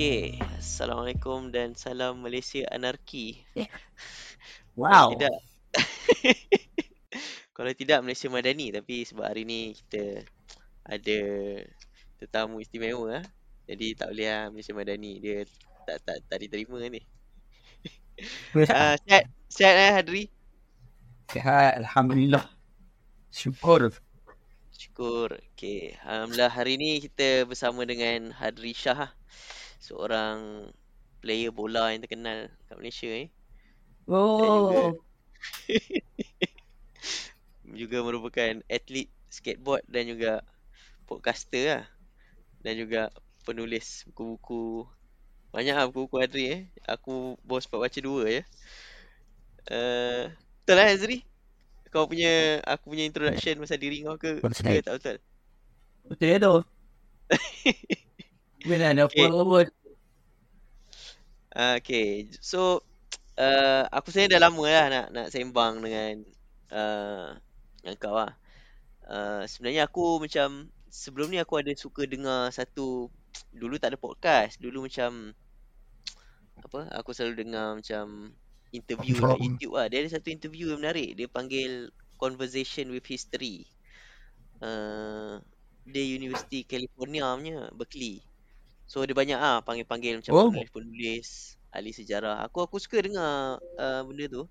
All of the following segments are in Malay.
Okey, Assalamualaikum dan salam Malaysia Anarki. Wow. Tidak. Kalau tidak Malaysia Madani tapi sebab hari ni kita ada tetamu istimewa ah. Jadi tak boleh lah Malaysia Madani dia tak tak tak diterima ni. Ah, sihat sihat eh Hadri? Sihat, Alhamdulillah. Syukur. Syukur. Okey, alhamdulillah hari ni kita bersama dengan Hadri Shah ah. Seorang player bola yang terkenal kat Malaysia eh. Oh, juga merupakan atlet skateboard dan juga podcaster lah. Dan juga penulis buku-buku. Banyak lah buku-buku Adri eh. Aku baru sempat baca dua ya. Uh, betul lah Azri? Kau punya, aku punya introduction pasal diri kau ke, Betul. ke tak betul? betul ya tu. Bila ada Okay. forward. Uh, okay, so uh, aku sebenarnya dah lama lah nak nak sembang dengan uh, dengan kau lah. Uh, sebenarnya aku macam sebelum ni aku ada suka dengar satu dulu tak ada podcast, dulu macam apa? Aku selalu dengar macam interview kat From- YouTube lah. Dia ada satu interview yang menarik. Dia panggil Conversation with History. Uh, dia University California punya Berkeley. So dia banyak ah panggil-panggil macam Oh. penulis-penulis ahli sejarah. Aku aku suka dengar uh, benda tu.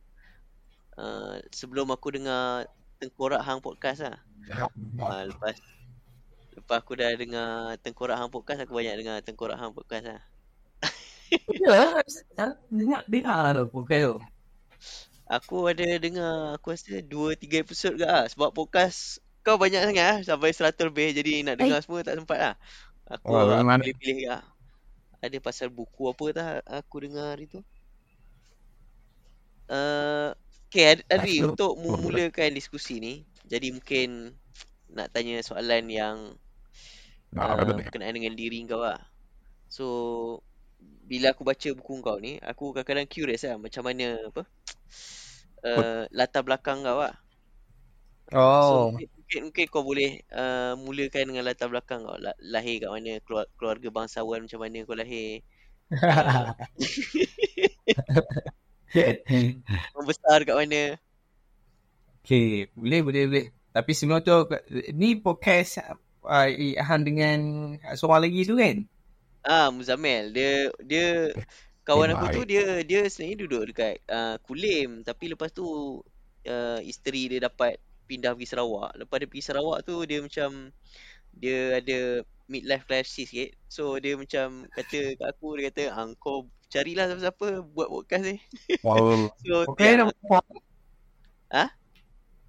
Uh, sebelum aku dengar Tengkorak Hang podcast lah. Uh, lepas lepas aku dah dengar Tengkorak Hang podcast aku banyak dengar Tengkorak Hang podcast lah. Ya, dengar dengar tu pokok tu. Aku ada dengar aku rasa 2 3 episod ke ah sebab podcast kau banyak sangat ah sampai 100 lebih jadi nak dengar semua tak sempat lah. Aku Oh, aku memang- pilih-pilih lah. Ada pasal buku apa tak aku dengar hari tu. Uh, okay, Ad- Adri, Masuk. untuk memulakan diskusi ni, jadi mungkin nak tanya soalan yang uh, berkenaan dengan diri kau lah. So, bila aku baca buku kau ni, aku kadang-kadang curious lah macam mana apa uh, latar belakang kau lah. So, Oh, mungkin, mungkin, mungkin kau boleh uh, mulakan dengan latar belakang kau. La- lahir kat mana, keluar, keluarga bangsawan macam mana kau lahir. Uh, kau besar kat mana. Okay, boleh, boleh, boleh. Tapi sebelum tu, ni podcast uh, Han dengan seorang lagi tu kan? Ah, Muzamel. Dia dia kawan Eh, aku tu dia dia sebenarnya duduk dekat uh, Kulim tapi lepas tu uh, isteri dia dapat pindah pergi Sarawak. Lepas dia pergi Sarawak tu dia macam dia ada midlife crisis sikit. So dia macam kata kat aku dia kata ah, kau carilah siapa-siapa buat podcast ni. Wow. So Okay, dia- nama apa? Ha?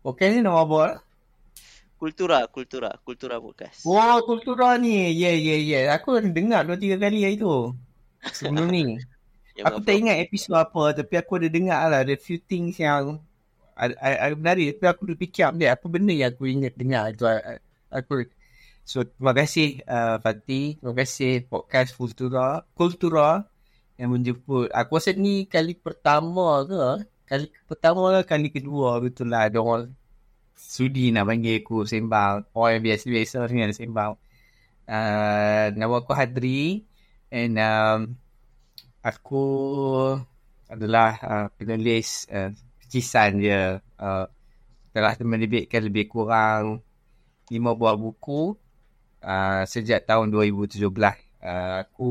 Okay, ni nama apa? Kultura, Kultura, Kultura podcast. Wah, kultura ni. Ya, ya, ya. Aku dah dengar dua tiga kali hari tu. Sebelum ni. Aku tak ingat episod apa tapi aku ada dengar lah ada few things yang ada, ada, ada menarik. Tapi aku dah fikir dia apa benda yang aku ingat dengar itu aku so terima kasih uh, Fatih. Terima kasih podcast Kultura. Kultura yang menjemput. Aku rasa ni kali pertama ke? Kali pertama ke kali kedua betul lah. Ada orang sudi nak panggil aku sembang. Orang yang biasa-biasa dengan sembang. Uh, nama aku Hadri. And um, aku adalah uh, penulis uh, kisah dia. Uh, telah menerbitkan lebih kurang lima buah buku uh, sejak tahun 2017 uh, aku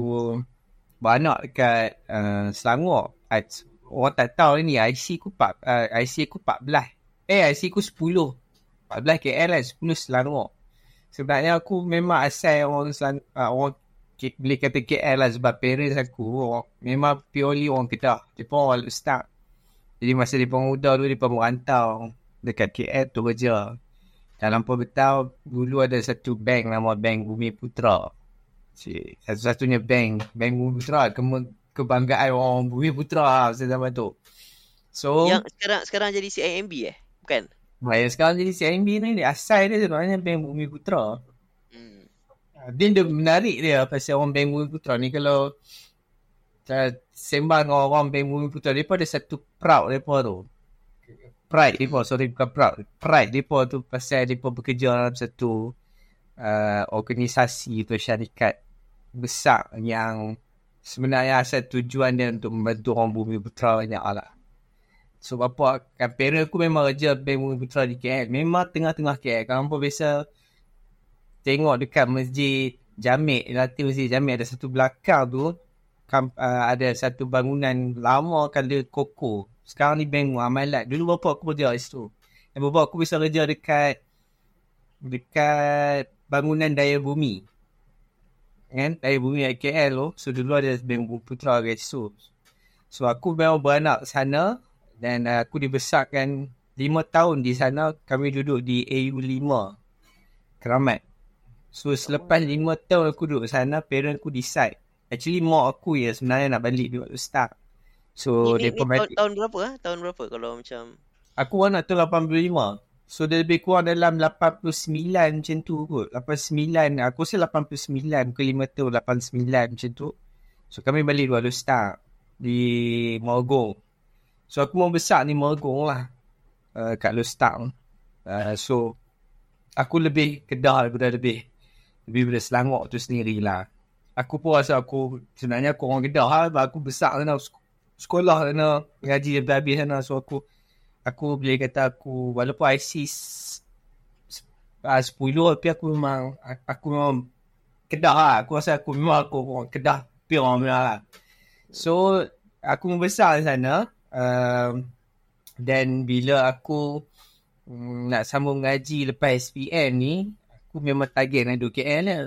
beranak dekat uh, Selangor. Uh, orang tak tahu ni IC aku, uh, IC aku 14 eh IC aku 10 14 KL kan 10 Selangor. Sebenarnya aku memang asal orang Selang, uh, orang boleh kata KL lah sebab parents aku. Memang purely orang Kedah. Mereka orang start. Jadi masa mereka muda dulu mereka merantau dekat KL tu kerja. Dalam bertahun dulu ada satu bank nama Bank Bumi Putra. Satu-satunya bank, Bank Bumi Putra ke- kebanggaan orang Bumi Putra masa zaman tu. So, Yang sekarang sekarang jadi CIMB eh? Bukan? yang sekarang jadi CIMB ni, dia asal dia sebenarnya Bank Bumi Putra. Hmm. Dia dia menarik dia pasal orang Bank Bumi Putra ni kalau sembang dengan orang Bank Bumi Putra mereka ada satu proud mereka tu. Pride mereka, sorry bukan proud. Pride mereka tu pasal mereka bekerja dalam satu uh, organisasi atau syarikat besar yang sebenarnya asal tujuan dia untuk membantu orang bumi putra banyak lah. So bapa kan parent aku memang kerja bank bumi putra di KL. Memang tengah-tengah KL. Kalau apa biasa tengok dekat masjid Jamik, nanti masjid Jamik ada satu belakang tu kam, uh, ada satu bangunan lama kala koko. Sekarang ni bank amalat. Dulu bapa aku kerja di situ. Dan bapa aku bisa kerja dekat dekat bangunan daya bumi. Kan? Daya bumi KL tu. So dulu ada bank putra kat situ. So aku memang beranak sana dan uh, aku dibesarkan lima tahun di sana. Kami duduk di AU5 Keramat. So selepas lima tahun aku duduk sana, parent aku decide. Actually mak aku ya sebenarnya nak balik duduk start. So ni, ni, depa ni tahun, tahun berapa ah? Tahun berapa kalau macam Aku anak tu 85. So dia lebih kurang dalam 89 macam tu kot. 89, aku rasa 89 ke 5 tahun 89 macam tu. So kami balik dua start di Morgong. So aku mau besar ni Morgong lah. Uh, kat Lustang. Uh, so aku lebih kedah daripada lebih lebih daripada Selangor tu sendirilah. Aku pun rasa aku sebenarnya aku orang Kedah lah. Aku besar sana sekolah sana ngaji habis sana so aku aku boleh kata aku walaupun IC uh, 10 tapi aku memang aku memang Kedah lah. Aku rasa aku memang aku orang Kedah pure orang memang lah. So aku membesar di sana dan bila aku um, nak sambung ngaji lepas SPM ni aku memang target nak duduk KL lah.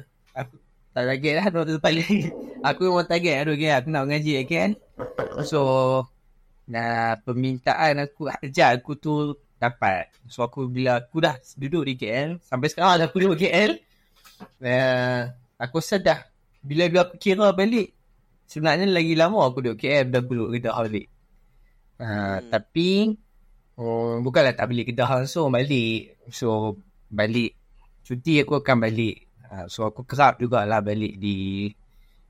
Tak target lah duduk tempat lain. aku memang target duduk KL. Aku nak ngaji kat KL. So, nah, permintaan aku ajar aku tu dapat. So, aku bila aku dah duduk di KL. Sampai sekarang dah aku duduk KL. Uh, aku sedar. Bila bila aku kira balik. Sebenarnya lagi lama aku duduk KL. Dah aku duduk Kedah balik. Uh, hmm. Tapi, oh, bukanlah tak balik Kedah langsung balik. So, balik cuti aku akan balik. Uh, so aku kerap jugalah balik di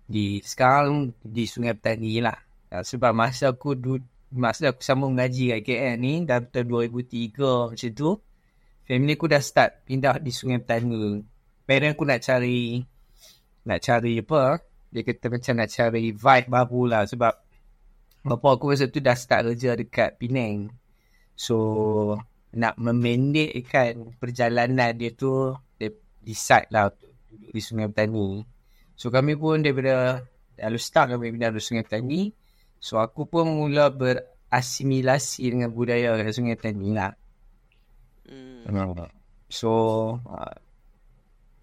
di sekarang di Sungai Petani lah. Uh, sebab masa aku du, masa aku sambung ngaji kat KL ni dalam tahun 2003 macam tu. Family aku dah start pindah di Sungai Petani. Parent aku nak cari nak cari apa? Dia kata macam nak cari vibe baru lah sebab bapa aku masa tu dah start kerja dekat Penang. So nak memendekkan perjalanan dia tu dia decide lah di Sungai Petani. So kami pun daripada lalu start kami pindah di Sungai Petani. So aku pun mula berasimilasi dengan budaya di Sungai Petani lah. Hmm. So uh,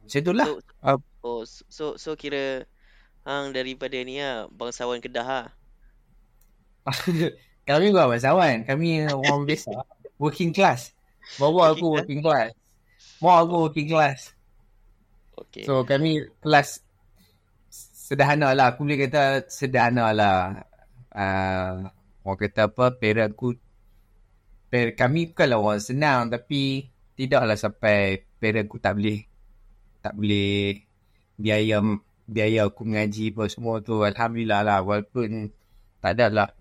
macam itulah. So, uh, oh, so, so kira hang daripada ni lah bangsawan Kedah lah. kami bukan bangsawan. Kami orang biasa working class. Bawa aku working class. Mau aku working class. Okay. So kami kelas sederhana lah. Aku boleh kata sederhana lah. Uh, orang kata apa, parent aku, parent, kami bukanlah orang senang tapi tidaklah sampai parent aku tak boleh, tak boleh biaya biaya aku mengaji apa semua tu. Alhamdulillah lah walaupun tak adalah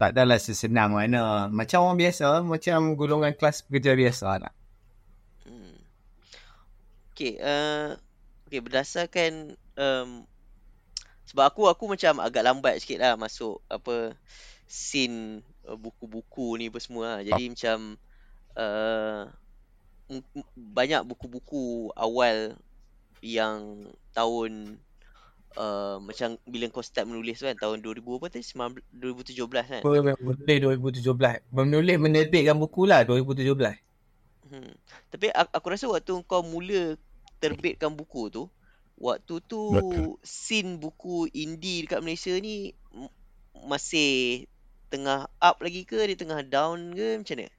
tak adalah sesenang mana. Macam orang biasa, macam golongan kelas pekerja biasa lah. Hmm. Okay, uh, okay, berdasarkan um, sebab aku aku macam agak lambat sikit lah masuk apa scene uh, buku-buku ni apa semua lah. Jadi macam uh, banyak buku-buku awal yang tahun uh, macam bila kau start menulis kan tahun 2000 apa tadi 2017 kan menulis 2017 menulis menerbitkan buku lah 2017 hmm. tapi aku rasa waktu kau mula terbitkan buku tu waktu tu Betul. scene buku indie dekat Malaysia ni masih tengah up lagi ke? Dia tengah down ke? Macam mana?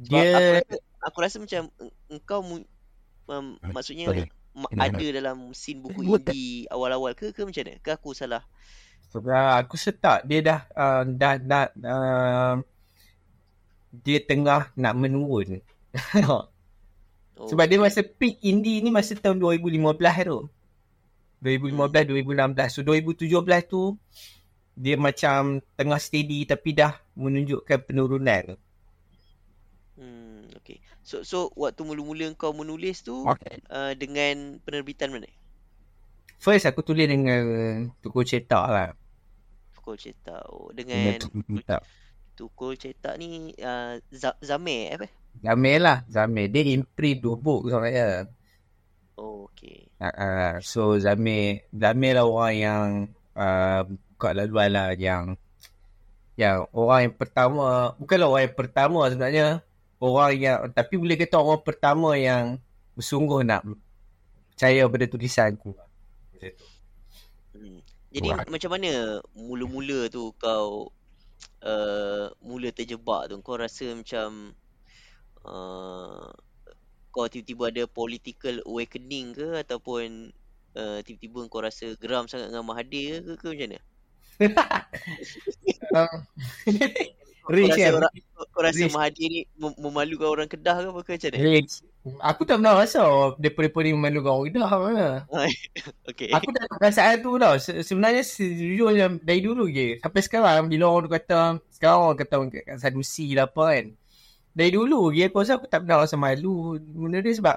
Sebab dia... aku, rasa, aku rasa macam engkau um, maksudnya okay ada dalam scene buku indie awal-awal ke? Ke macam mana? Ke aku salah? Sebab aku setak dia dah uh, dah dah uh, dia tengah nak menurun. oh. Sebab dia masa peak indie ni masa tahun 2015 tu. 2015 hmm. 2016. So 2017 tu dia macam tengah steady tapi dah menunjukkan penurunan. Hmm, okay. So so waktu mula-mula kau menulis tu okay. uh, dengan penerbitan mana? First aku tulis dengan toko cetak lah. Tukul cetak. Oh, Dengan dengan tukul cetak. tukul cetak ni uh, Zamir apa? Zamir lah. Zamir. Dia imprint dua book saya. Oh, okay. Uh, uh, so Zamir, Zamir lah orang yang uh, buka laluan lah yang yang orang yang pertama, bukanlah orang yang pertama sebenarnya. Orang yang, tapi boleh kata orang pertama yang bersungguh nak percaya pada tulisan aku. Hmm. Jadi Right. macam mana mula-mula tu kau uh, mula terjebak tu? Kau rasa macam uh, kau tiba-tiba ada political awakening ke ataupun uh, tiba-tiba kau rasa geram sangat dengan Mahathir ke, ke, macam mana? Um, Kau rasa orang kau, kau rasa Rich. Mahathir ni mem- memalukan orang Kedah ke apa ke macam mana? Rich. Aku tak pernah rasa daripada ni memalukan orang dah mana. Okay. Aku tak ada perasaan tu tau. Se- sebenarnya sejujurnya dari dulu je. Sampai sekarang bila orang kata, sekarang orang kata orang sadusi lah apa kan. Dari dulu je aku rasa aku tak pernah rasa malu. Benda dia sebab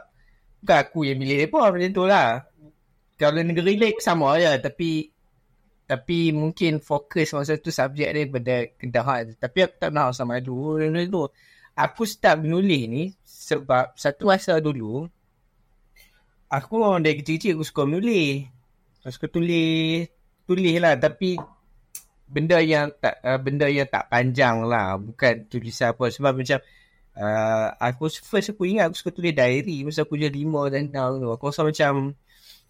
bukan aku yang milih mereka macam tu lah. Kalau negeri lain sama je tapi tapi mungkin fokus masa tu subjek dia pada kedahan. Tapi aku tak pernah rasa malu benda tu. Aku start menulis ni sebab satu masa dulu aku orang dari kecil-kecil aku suka menulis. Aku suka tulis tulis lah tapi benda yang tak uh, benda yang tak panjang lah bukan tulisan apa sebab macam uh, aku first aku ingat aku suka tulis diary masa aku je lima dan enam tu. Aku rasa macam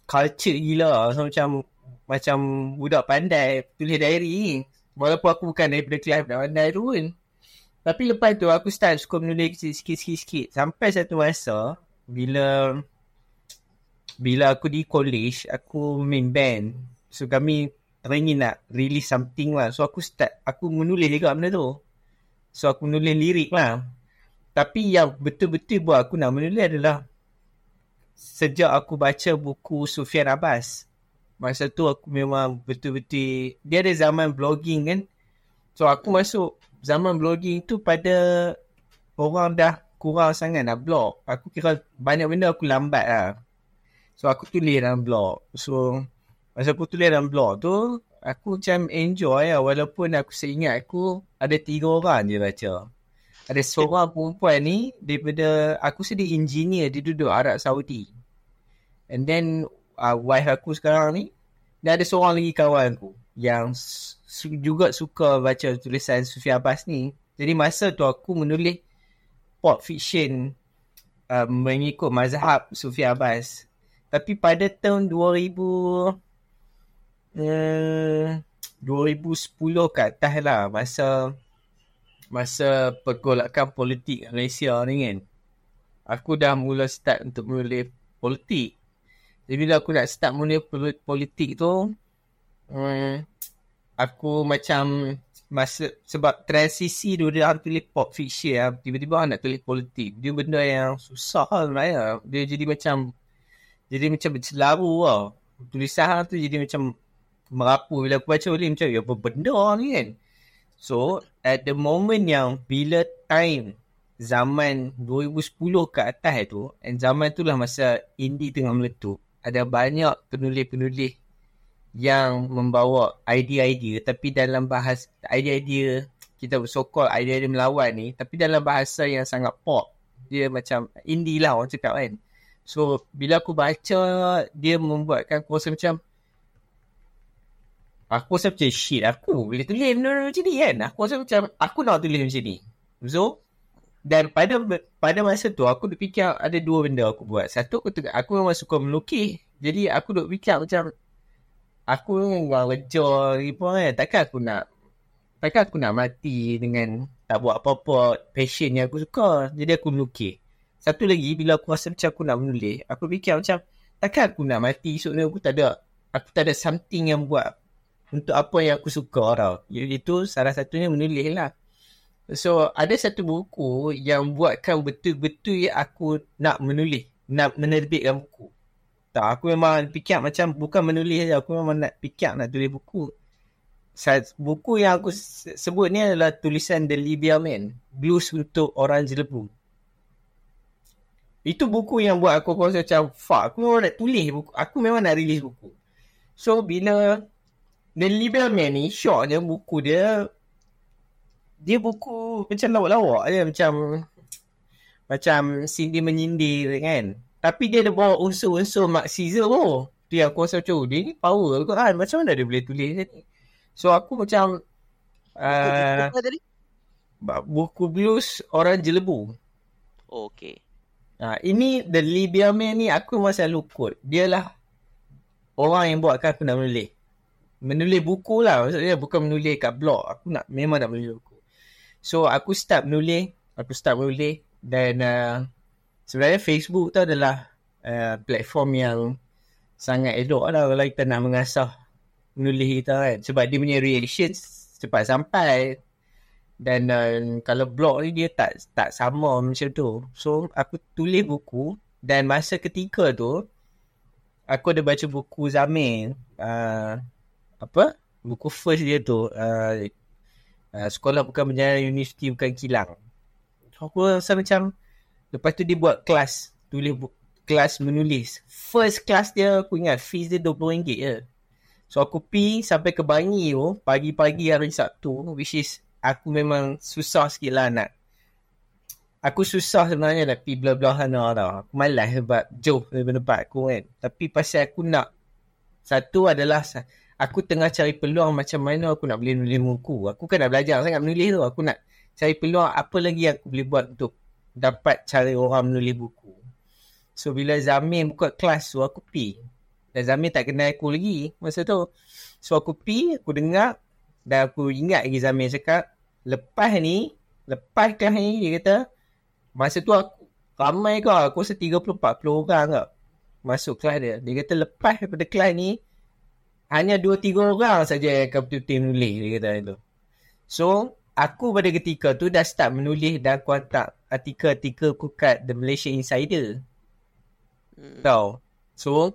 culture gila rasa macam macam budak pandai tulis diary. Walaupun aku bukan daripada kelas budak pandai tu pun. Tapi lepas tu aku start suka menulis sikit-sikit sampai satu masa bila bila aku di college aku main band. So kami teringin nak release something lah. So aku start aku menulis juga benda tu. So aku menulis lirik lah tapi yang betul-betul buat aku nak menulis adalah sejak aku baca buku Sufian Abbas masa tu aku memang betul-betul dia ada zaman blogging kan so aku masuk zaman blogging tu pada orang dah kurang sangat nak blog aku kira banyak benda aku lambat lah So aku tulis dalam blog. So masa aku tulis dalam blog tu aku macam enjoy lah walaupun aku seingat aku ada tiga orang je baca. Ada seorang perempuan ni daripada aku dia engineer dia duduk Arab Saudi. And then uh, wife aku sekarang ni dan ada seorang lagi kawan aku yang su- juga suka baca tulisan Sufi Abbas ni. Jadi masa tu aku menulis pop fiction uh, mengikut mazhab Sufi Abbas. Tapi pada tahun 2000 eh, 2010 ke atas lah masa masa pergolakan politik Malaysia ni kan. Aku dah mula start untuk menulis politik. Jadi bila aku nak start menulis pol- politik tu eh, aku macam masa sebab transisi tu dia orang tulis pop fiction lah. Tiba-tiba nak tulis politik. Dia benda yang susah lah sebenarnya. Dia jadi macam jadi macam bercelaru tau. Tulisan tu jadi macam merapu bila aku baca boleh macam ya apa benda ni kan. So at the moment yang bila time zaman 2010 ke atas tu and zaman tu lah masa indie tengah meletup ada banyak penulis-penulis yang membawa idea-idea. Tapi dalam bahasa idea-idea kita so called idea-idea melawan ni tapi dalam bahasa yang sangat pop dia macam indie lah orang cakap kan. So bila aku baca dia membuatkan aku rasa macam aku rasa macam shit aku boleh tulis benda macam ni kan. Aku rasa macam aku nak tulis macam ni. So dan pada pada masa tu aku duk fikir ada dua benda aku buat. Satu aku tengok aku memang suka melukis. Jadi aku duk fikir macam aku memang kerja ni pun kan. Takkan aku nak takkan aku nak mati dengan tak buat apa-apa passion yang aku suka. Jadi aku melukis. Satu lagi bila aku rasa macam aku nak menulis, aku fikir macam takkan aku nak mati esok ni aku tak ada aku tak ada something yang buat untuk apa yang aku suka tau. Iaitu salah satunya menulis lah. So ada satu buku yang buatkan betul-betul aku nak menulis, nak menerbitkan buku. Tak, aku memang fikir macam bukan menulis je, aku memang nak fikir nak tulis buku. Buku yang aku sebut ni adalah tulisan The Libya Man, Blues untuk Orang Jelebu. Itu buku yang buat aku rasa macam fuck, aku memang nak tulis buku. Aku memang nak release buku. So bila The Libel Man ni syoknya buku dia dia buku macam lawak-lawak je macam macam Cindy menyindir kan. Tapi dia ada bawa unsur-unsur Marxism tu. Dia aku rasa macam oh, dia ni power kot kan. Macam mana dia boleh tulis ni. So aku macam uh, buku blues orang jelebu. Oh, okay. Ha, ini The Libya Man ni aku selalu quote. Dia lah orang yang buatkan aku nak menulis. Menulis buku lah. Maksudnya bukan menulis kat blog. Aku nak memang nak menulis buku. So aku start menulis. Aku start menulis. Dan uh, sebenarnya Facebook tu adalah uh, platform yang sangat elok lah kalau kita nak mengasah menulis kita kan. Sebab dia punya reactions cepat sampai. Dan uh, kalau blog ni dia tak tak sama macam tu. So aku tulis buku dan masa ketika tu aku ada baca buku Zamir uh, apa? Buku first dia tu uh, uh, sekolah bukan berjalan universiti bukan kilang. Aku rasa macam lepas tu dia buat kelas tulis buku kelas menulis. First class dia aku ingat fees dia RM20 je. So aku pi sampai ke Bangi tu pagi-pagi hari Sabtu which is aku memang susah sikit lah nak Aku susah sebenarnya nak pergi belah-belah sana tau. Aku malas sebab jauh daripada tempat aku kan. Tapi pasal aku nak satu adalah aku tengah cari peluang macam mana aku nak boleh nulis buku. Aku kan nak belajar sangat menulis tu. Aku nak cari peluang apa lagi yang aku boleh buat untuk dapat cari orang menulis buku. So bila Zamir buka kelas tu aku pi. Dan Zamir tak kenal aku lagi masa tu. So aku pi, aku dengar dan aku ingat lagi Zamir cakap lepas ni, lepas kelas ni dia kata, masa tu aku ramai kau, aku rasa 30-40 orang kau masuk kelas dia. Dia kata lepas daripada kelas ni, hanya 2-3 orang saja yang akan betul-betul menulis, dia kata itu. So, aku pada ketika tu dah start menulis dan kontak artikel-artikel aku kat The Malaysia Insider. Hmm. Tahu. So,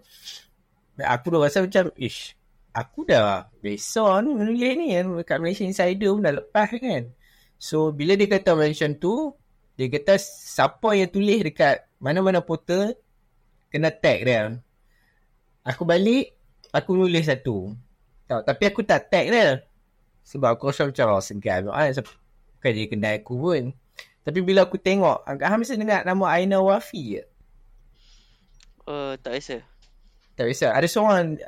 aku dah rasa macam, ish, aku dah biasa ni menulis ni kan kat Malaysia Insider pun dah lepas kan. So bila dia kata macam tu, dia kata siapa yang tulis dekat mana-mana portal kena tag dia. Aku balik, aku nulis satu. Tahu, tapi aku tak tag dia. Sebab aku rasa macam oh, segan. Ah, bukan dia kenal aku pun. Tapi bila aku tengok, agak mesti dengar nama Aina Wafi je. Uh, tak rasa. Tak rasa. Ada seorang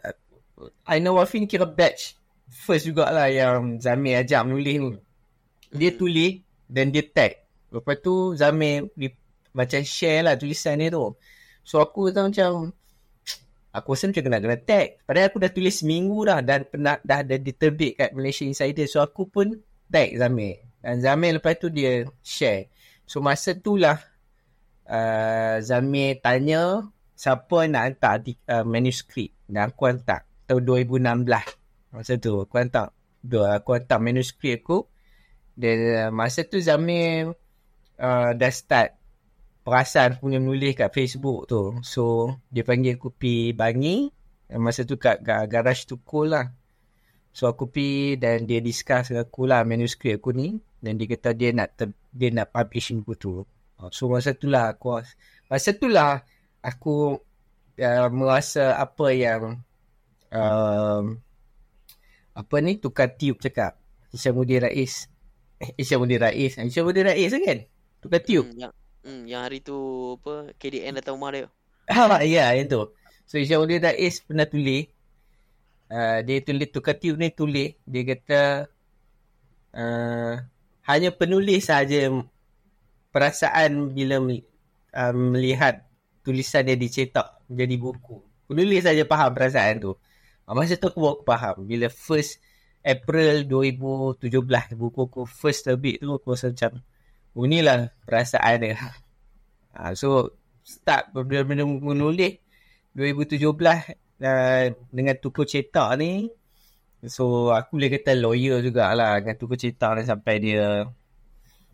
Aina Wafi ni kira batch first jugalah yang Zamir ajak menulis tu. Dia hmm. tulis dan dia tag. Lepas tu Zamir di, macam share lah tulisan dia tu. So aku rasa macam aku rasa macam kena kena tag. Padahal aku dah tulis seminggu dah dan pernah dah ada diterbit kat Malaysia Insider. So aku pun tag Zamir. Dan Zamir lepas tu dia share. So masa tu lah uh, Zamir tanya siapa nak hantar uh, manuskrip. Dan aku hantar tahun 2016 masa tu aku hantar dua aku hantar manuskrip aku dan uh, masa tu Zamir uh, dah start perasan punya menulis kat Facebook tu. So dia panggil aku pi Bangi. Masa tu kat, garage tu cool lah. So aku pi dan dia discuss dengan aku lah manuskrip aku ni. Dan dia kata dia nak ter, dia nak publish buku tu. So masa tu lah aku masa tu lah aku uh, merasa apa yang um, apa ni tukar tiup cakap. Isyamuddin Rais. Eh, Isyamuddin Rais. Isyamuddin Rais kan? Tukar tiup. Hmm, yang, hmm, yang hari tu apa KDN datang rumah dia. Ha ya yang tu. So Isyamuddin Rais pernah tulis uh, dia tulis tukar tiup ni tulis dia kata uh, hanya penulis saja perasaan bila uh, melihat tulisan dia dicetak menjadi buku. Penulis saja faham perasaan tu. Uh, masa tu aku, aku faham. Bila first April 2017 buku aku first terbit tu aku rasa macam inilah perasaan dia. Uh, so start benar-benar menulis 2017 uh, dengan tuku cetak ni. So aku boleh kata lawyer jugalah dengan tuku cetak ni sampai dia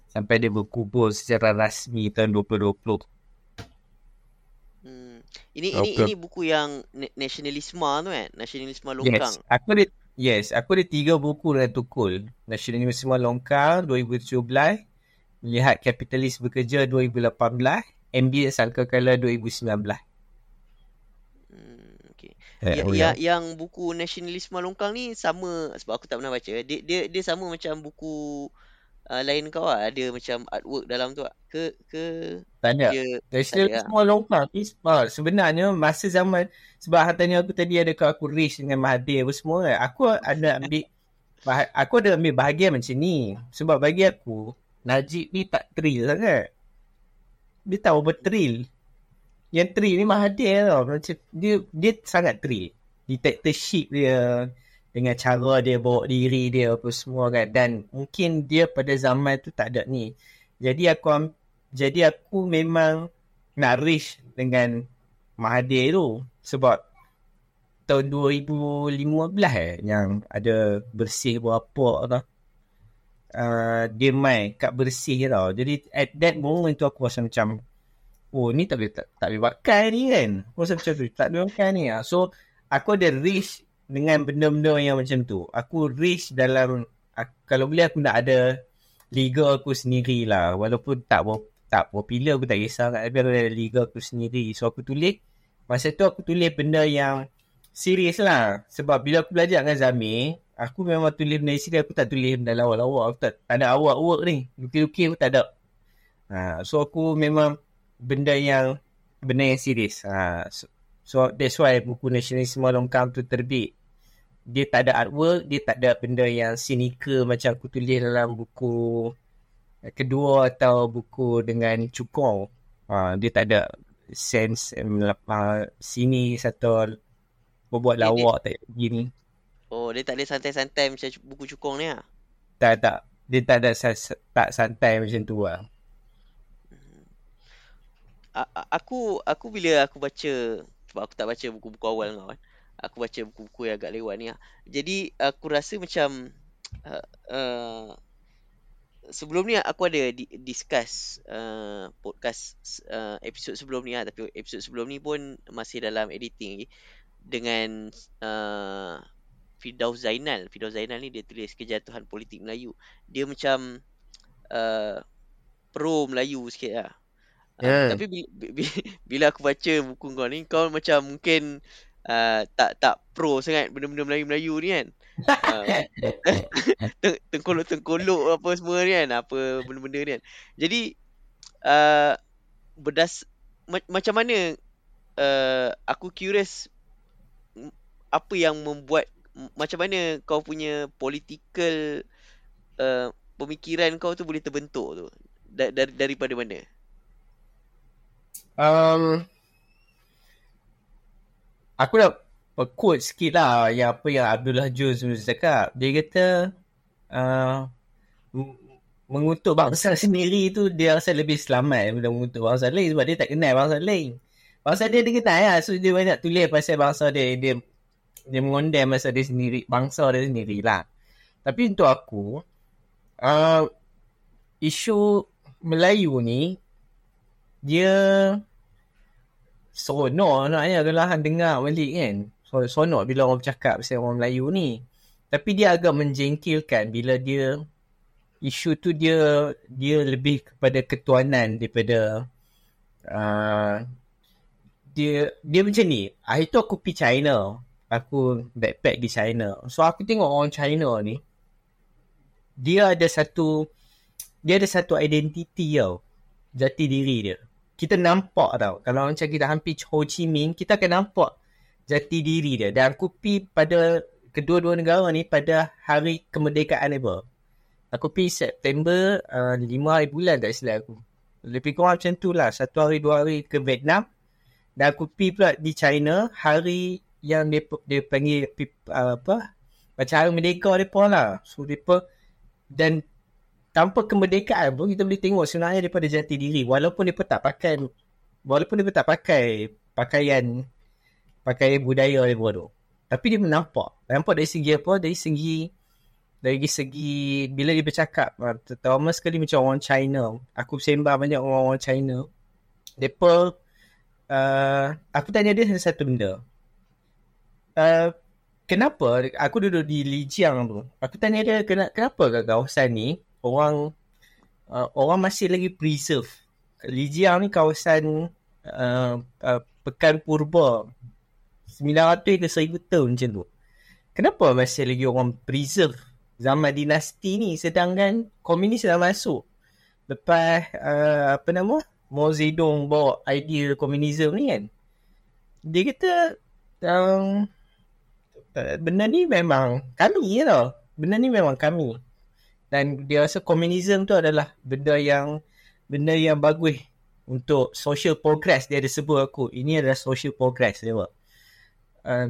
sampai dia berkubur secara rasmi tahun 2020. Ini okay. ini ini buku yang nasionalisme tu kan? Nasionalisme longkang. Yes, aku ada yes, aku ada tiga buku dalam tukul. Nasionalisme longkang 2017, melihat kapitalis bekerja 2018, MBA sangka kala 2019. Hmm, okay. Ya, oh, ya, yang buku nasionalisme longkang ni sama sebab aku tak pernah baca. Dia dia dia sama macam buku uh, lain kau lah. Ada macam artwork dalam tu lah. Ke ke Tak ada. dia National tak ada semua longkang. Ah, sebenarnya masa zaman sebab tanya aku tadi ada aku race dengan Mahathir apa semua. Aku ada ambil aku ada ambil bahagian macam ni. Sebab bagi aku Najib ni tak thrill sangat. Dia tahu apa thrill. Yang thrill ni Mahathir tau. Macam dia dia sangat thrill. Dictatorship dia dengan cara dia bawa diri dia apa semua kan dan mungkin dia pada zaman tu tak ada ni. Jadi aku jadi aku memang nak reach dengan Mahathir tu sebab tahun 2015 eh yang ada bersih berapa tau. Uh, dia main kat bersih tau. Jadi at that moment tu aku rasa macam oh ni tak boleh tak, tak boleh pakai ni kan. Aku rasa macam tu tak boleh pakai ni lah. So aku ada reach dengan benda-benda yang macam tu. Aku reach dalam aku, kalau boleh aku nak ada liga aku sendiri lah. Walaupun tak tak popular aku tak kisah kat tapi ada liga aku sendiri. So aku tulis masa tu aku tulis benda yang serius lah. Sebab bila aku belajar dengan Zamir, aku memang tulis benda serius. Aku tak tulis benda lawak-lawak. Aku tak, tak ada awak work ni. Lukis-lukis aku tak ada. Ha, so aku memang benda yang benda yang serius. Ha, so, so that's why buku nasionalisme longkang tu terbit. Dia tak ada artwork, dia tak ada benda yang cynical macam aku tulis dalam buku kedua atau buku dengan cukong. Ha, dia tak ada sense uh, sini satu berbuat Dia- lawak tak gini. Oh, dia tak ada santai-santai macam buku cukong ni lah. Tak tak dia tak ada tak santai macam tu lah. A- aku aku bila aku baca sebab aku tak baca buku-buku awal kau kan. Aku baca buku-buku yang agak lewat ni lah. Jadi aku rasa macam uh, uh, sebelum ni aku ada di- discuss uh, podcast uh, episod sebelum ni lah tapi episod sebelum ni pun masih dalam editing lagi dengan uh, Firdaus Zainal. Firdaus Zainal ni dia tulis kejatuhan politik Melayu. Dia macam uh, pro Melayu sikit lah. Ya. Uh, tapi bila, bila aku baca buku kau ni kau macam mungkin uh, tak tak pro sangat benda-benda Melayu-Melayu ni kan. Uh, teng- tengkolok-tengkolok apa semua ni kan, apa benda-benda ni kan. Jadi uh, berdas ma- macam mana uh, aku curious apa yang membuat macam mana kau punya political uh, pemikiran kau tu boleh terbentuk tu da- dari daripada mana? Um, aku nak quote sikit lah yang apa yang Abdullah Juz cakap. Dia kata uh, mengutuk bangsa sendiri tu dia rasa lebih selamat daripada mengutuk bangsa lain sebab dia tak kenal bangsa lain. Bangsa dia dia kenal lah. So dia banyak tulis pasal bangsa dia. Dia dia mengondem masa dia sendiri. Bangsa dia sendiri lah. Tapi untuk aku, uh, isu Melayu ni, dia seronok naknya kalau hang dengar balik kan. So, seronok bila orang bercakap pasal orang Melayu ni. Tapi dia agak menjengkelkan bila dia isu tu dia dia lebih kepada ketuanan daripada uh, dia dia macam ni. Hari tu aku pergi China. Aku backpack di China. So aku tengok orang China ni dia ada satu dia ada satu identiti tau. Jati diri dia. Kita nampak tau. Kalau macam kita hampir Ho Chi Minh, kita akan nampak jati diri dia. Dan aku pergi pada kedua-dua negara ni pada hari kemerdekaan apa. Aku pergi September uh, 5 hari bulan tak silap aku. Lebih kurang macam tu lah. Satu hari, dua hari ke Vietnam. Dan aku pergi pula di China hari yang dia, dia panggil uh, apa macam hari merdeka mereka lah. So mereka dan tanpa kemerdekaan pun kita boleh tengok sebenarnya daripada jati diri. Walaupun mereka tak pakai walaupun mereka tak pakai pakaian pakaian budaya mereka tu. Tapi dia nampak. Nampak dari segi apa? Dari segi dari segi bila dia bercakap terutama sekali macam orang China aku sembah banyak orang-orang China mereka uh, aku tanya dia satu benda uh, kenapa aku duduk di Lijiang tu aku tanya dia kenapa, kat kawasan ni orang uh, orang masih lagi preserve Lijiang ni kawasan uh, uh, pekan purba 900 ke 1000 tahun macam tu. Kenapa masih lagi orang preserve zaman dinasti ni sedangkan komunis dah masuk. Lepas uh, apa nama? Mao Zedong bawa idea komunisme ni kan. Dia kata um, benda ni memang kami je tau. Benda ni memang kami. Dan dia rasa komunisme tu adalah benda yang benda yang bagus untuk social progress dia ada sebut aku. Ini adalah social progress dia. Uh,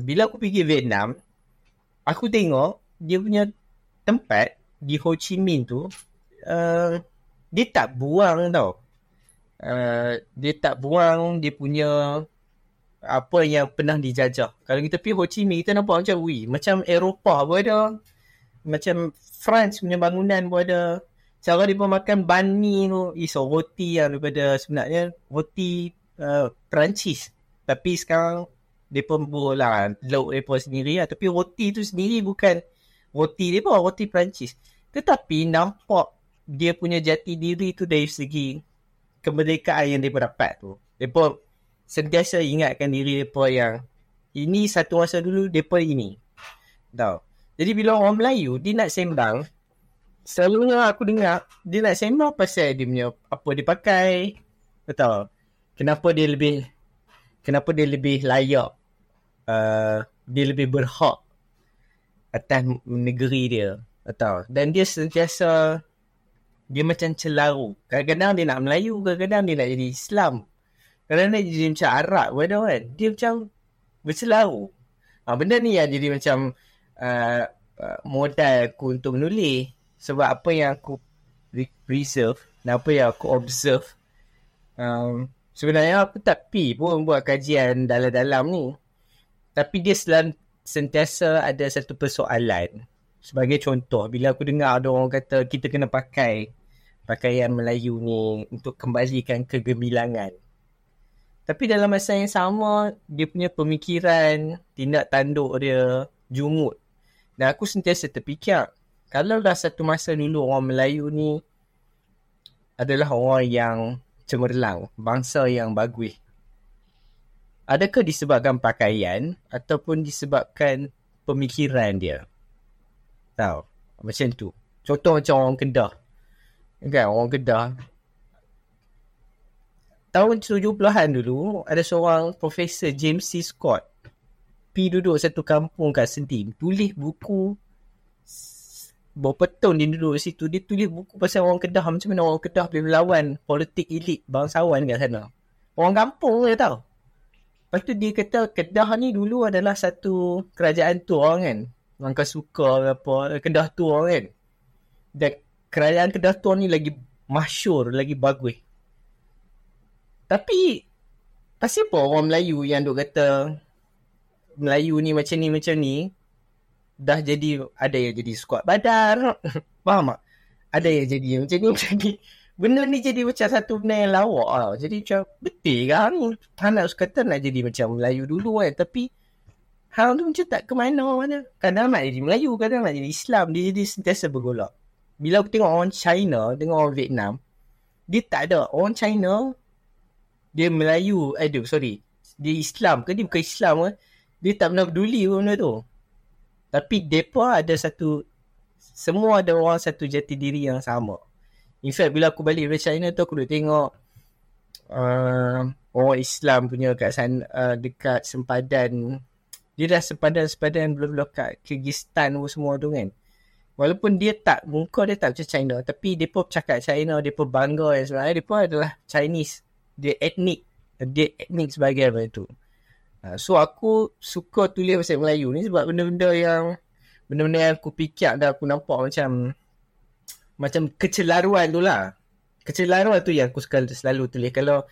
bila aku pergi Vietnam, aku tengok dia punya tempat di Ho Chi Minh tu uh, dia tak buang tau. Uh, dia tak buang dia punya apa yang pernah dijajah. Kalau kita pergi Ho Chi Minh kita nampak macam wih, macam Eropah pun ada. Macam France punya bangunan pun ada. Cara dia pun makan bani tu is roti yang daripada sebenarnya roti uh, Perancis. Tapi sekarang dia pun lah lauk dia pun sendiri lah. Tapi roti tu sendiri bukan roti dia pun roti Perancis. Tetapi nampak dia punya jati diri tu dari segi kemerdekaan yang dia dapat tu. Dia pun sentiasa ingatkan diri pun yang ini satu masa dulu pun ini. Tahu. Jadi bila orang Melayu dia nak sembang selalunya aku dengar dia nak sembang pasal dia punya apa dia pakai. Betul? Kenapa dia lebih kenapa dia lebih layak uh, dia lebih berhak atas negeri dia. Betul? Dan dia sentiasa dia macam celaru. Kadang-kadang dia nak Melayu kadang-kadang dia nak jadi Islam kadang-kadang dia jadi macam Arab betul kan? Dia macam bercelaru ha, benda ni yang jadi macam uh, modal aku untuk menulis. Sebab apa yang aku reserve dan apa yang aku observe um, sebenarnya aku tak pi pun buat kajian dalam-dalam ni. Tapi dia selalu sentiasa ada satu persoalan. Sebagai contoh bila aku dengar ada orang kata kita kena pakai pakaian Melayu ni untuk kembalikan kegemilangan tapi dalam masa yang sama dia punya pemikiran tindak tanduk dia jumut dan aku sentiasa terfikir kalau dah satu masa dulu orang Melayu ni adalah orang yang cemerlang, bangsa yang bagus. Adakah disebabkan pakaian ataupun disebabkan pemikiran dia? Tahu, macam tu. Contoh macam orang Kedah. Kan, orang Kedah. Tahun 70-an dulu, ada seorang Profesor James C. Scott. Pi duduk satu kampung kat Sentim. Tulis buku berapa tahun dia duduk situ dia tulis buku pasal orang Kedah macam mana orang Kedah boleh melawan politik elit bangsawan kat sana orang kampung dia tahu lepas tu dia kata Kedah ni dulu adalah satu kerajaan tua kan orang suka apa Kedah tua kan dan kerajaan Kedah tua ni lagi masyur lagi bagus tapi pasal apa orang Melayu yang duk kata Melayu ni macam ni macam ni dah jadi ada yang jadi squad badar. Faham tak? Ada yang jadi macam ni macam ni. Benda ni jadi macam satu benda yang lawak tau. Jadi macam betul kan tak nak kata nak jadi macam Melayu dulu kan tapi hal tu macam tak ke mana mana. Kadang nak jadi Melayu kadang nak jadi Islam. Dia jadi sentiasa bergolak. Bila aku tengok orang China dengan orang Vietnam dia tak ada. Orang China dia Melayu aduh sorry dia Islam ke dia bukan Islam ke dia tak pernah peduli pun benda tu tapi depa ada satu semua ada orang satu jati diri yang sama. In fact bila aku balik dari China tu aku duk tengok uh, orang Islam punya kat sana uh, dekat sempadan dia dah sempadan-sempadan belum-belum kat Kyrgyzstan semua tu kan. Walaupun dia tak, muka dia tak macam China. Tapi dia pun cakap China, dia pun bangga yang sebenarnya. Dia pun adalah Chinese. Dia etnik. Dia etnik sebagai apa itu. Ha, so aku suka tulis bahasa Melayu ni sebab benda-benda yang benda-benda yang aku fikir dan aku nampak macam macam kecelaruan tu lah. Kecelaruan tu yang aku suka selalu tulis. Kalau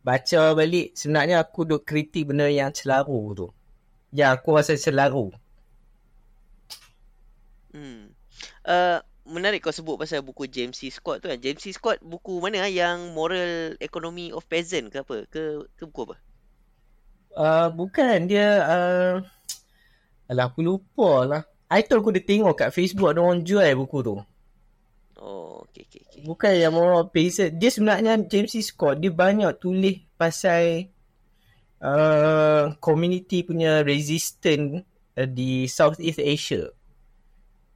baca balik sebenarnya aku duk kritik benda yang celaru tu. Ya aku rasa celaru. Hmm. Uh, menarik kau sebut pasal buku James C. Scott tu kan. James C. Scott buku mana yang Moral Economy of Peasant ke apa? Ke, ke buku apa? Uh, bukan dia uh, Alah aku lupa lah I told aku dia tengok kat Facebook ada orang jual buku tu Oh okay, okay, okay. Bukan yang orang peasant Dia sebenarnya James C. Scott Dia banyak tulis pasal uh, community punya resistance uh, di Southeast Asia.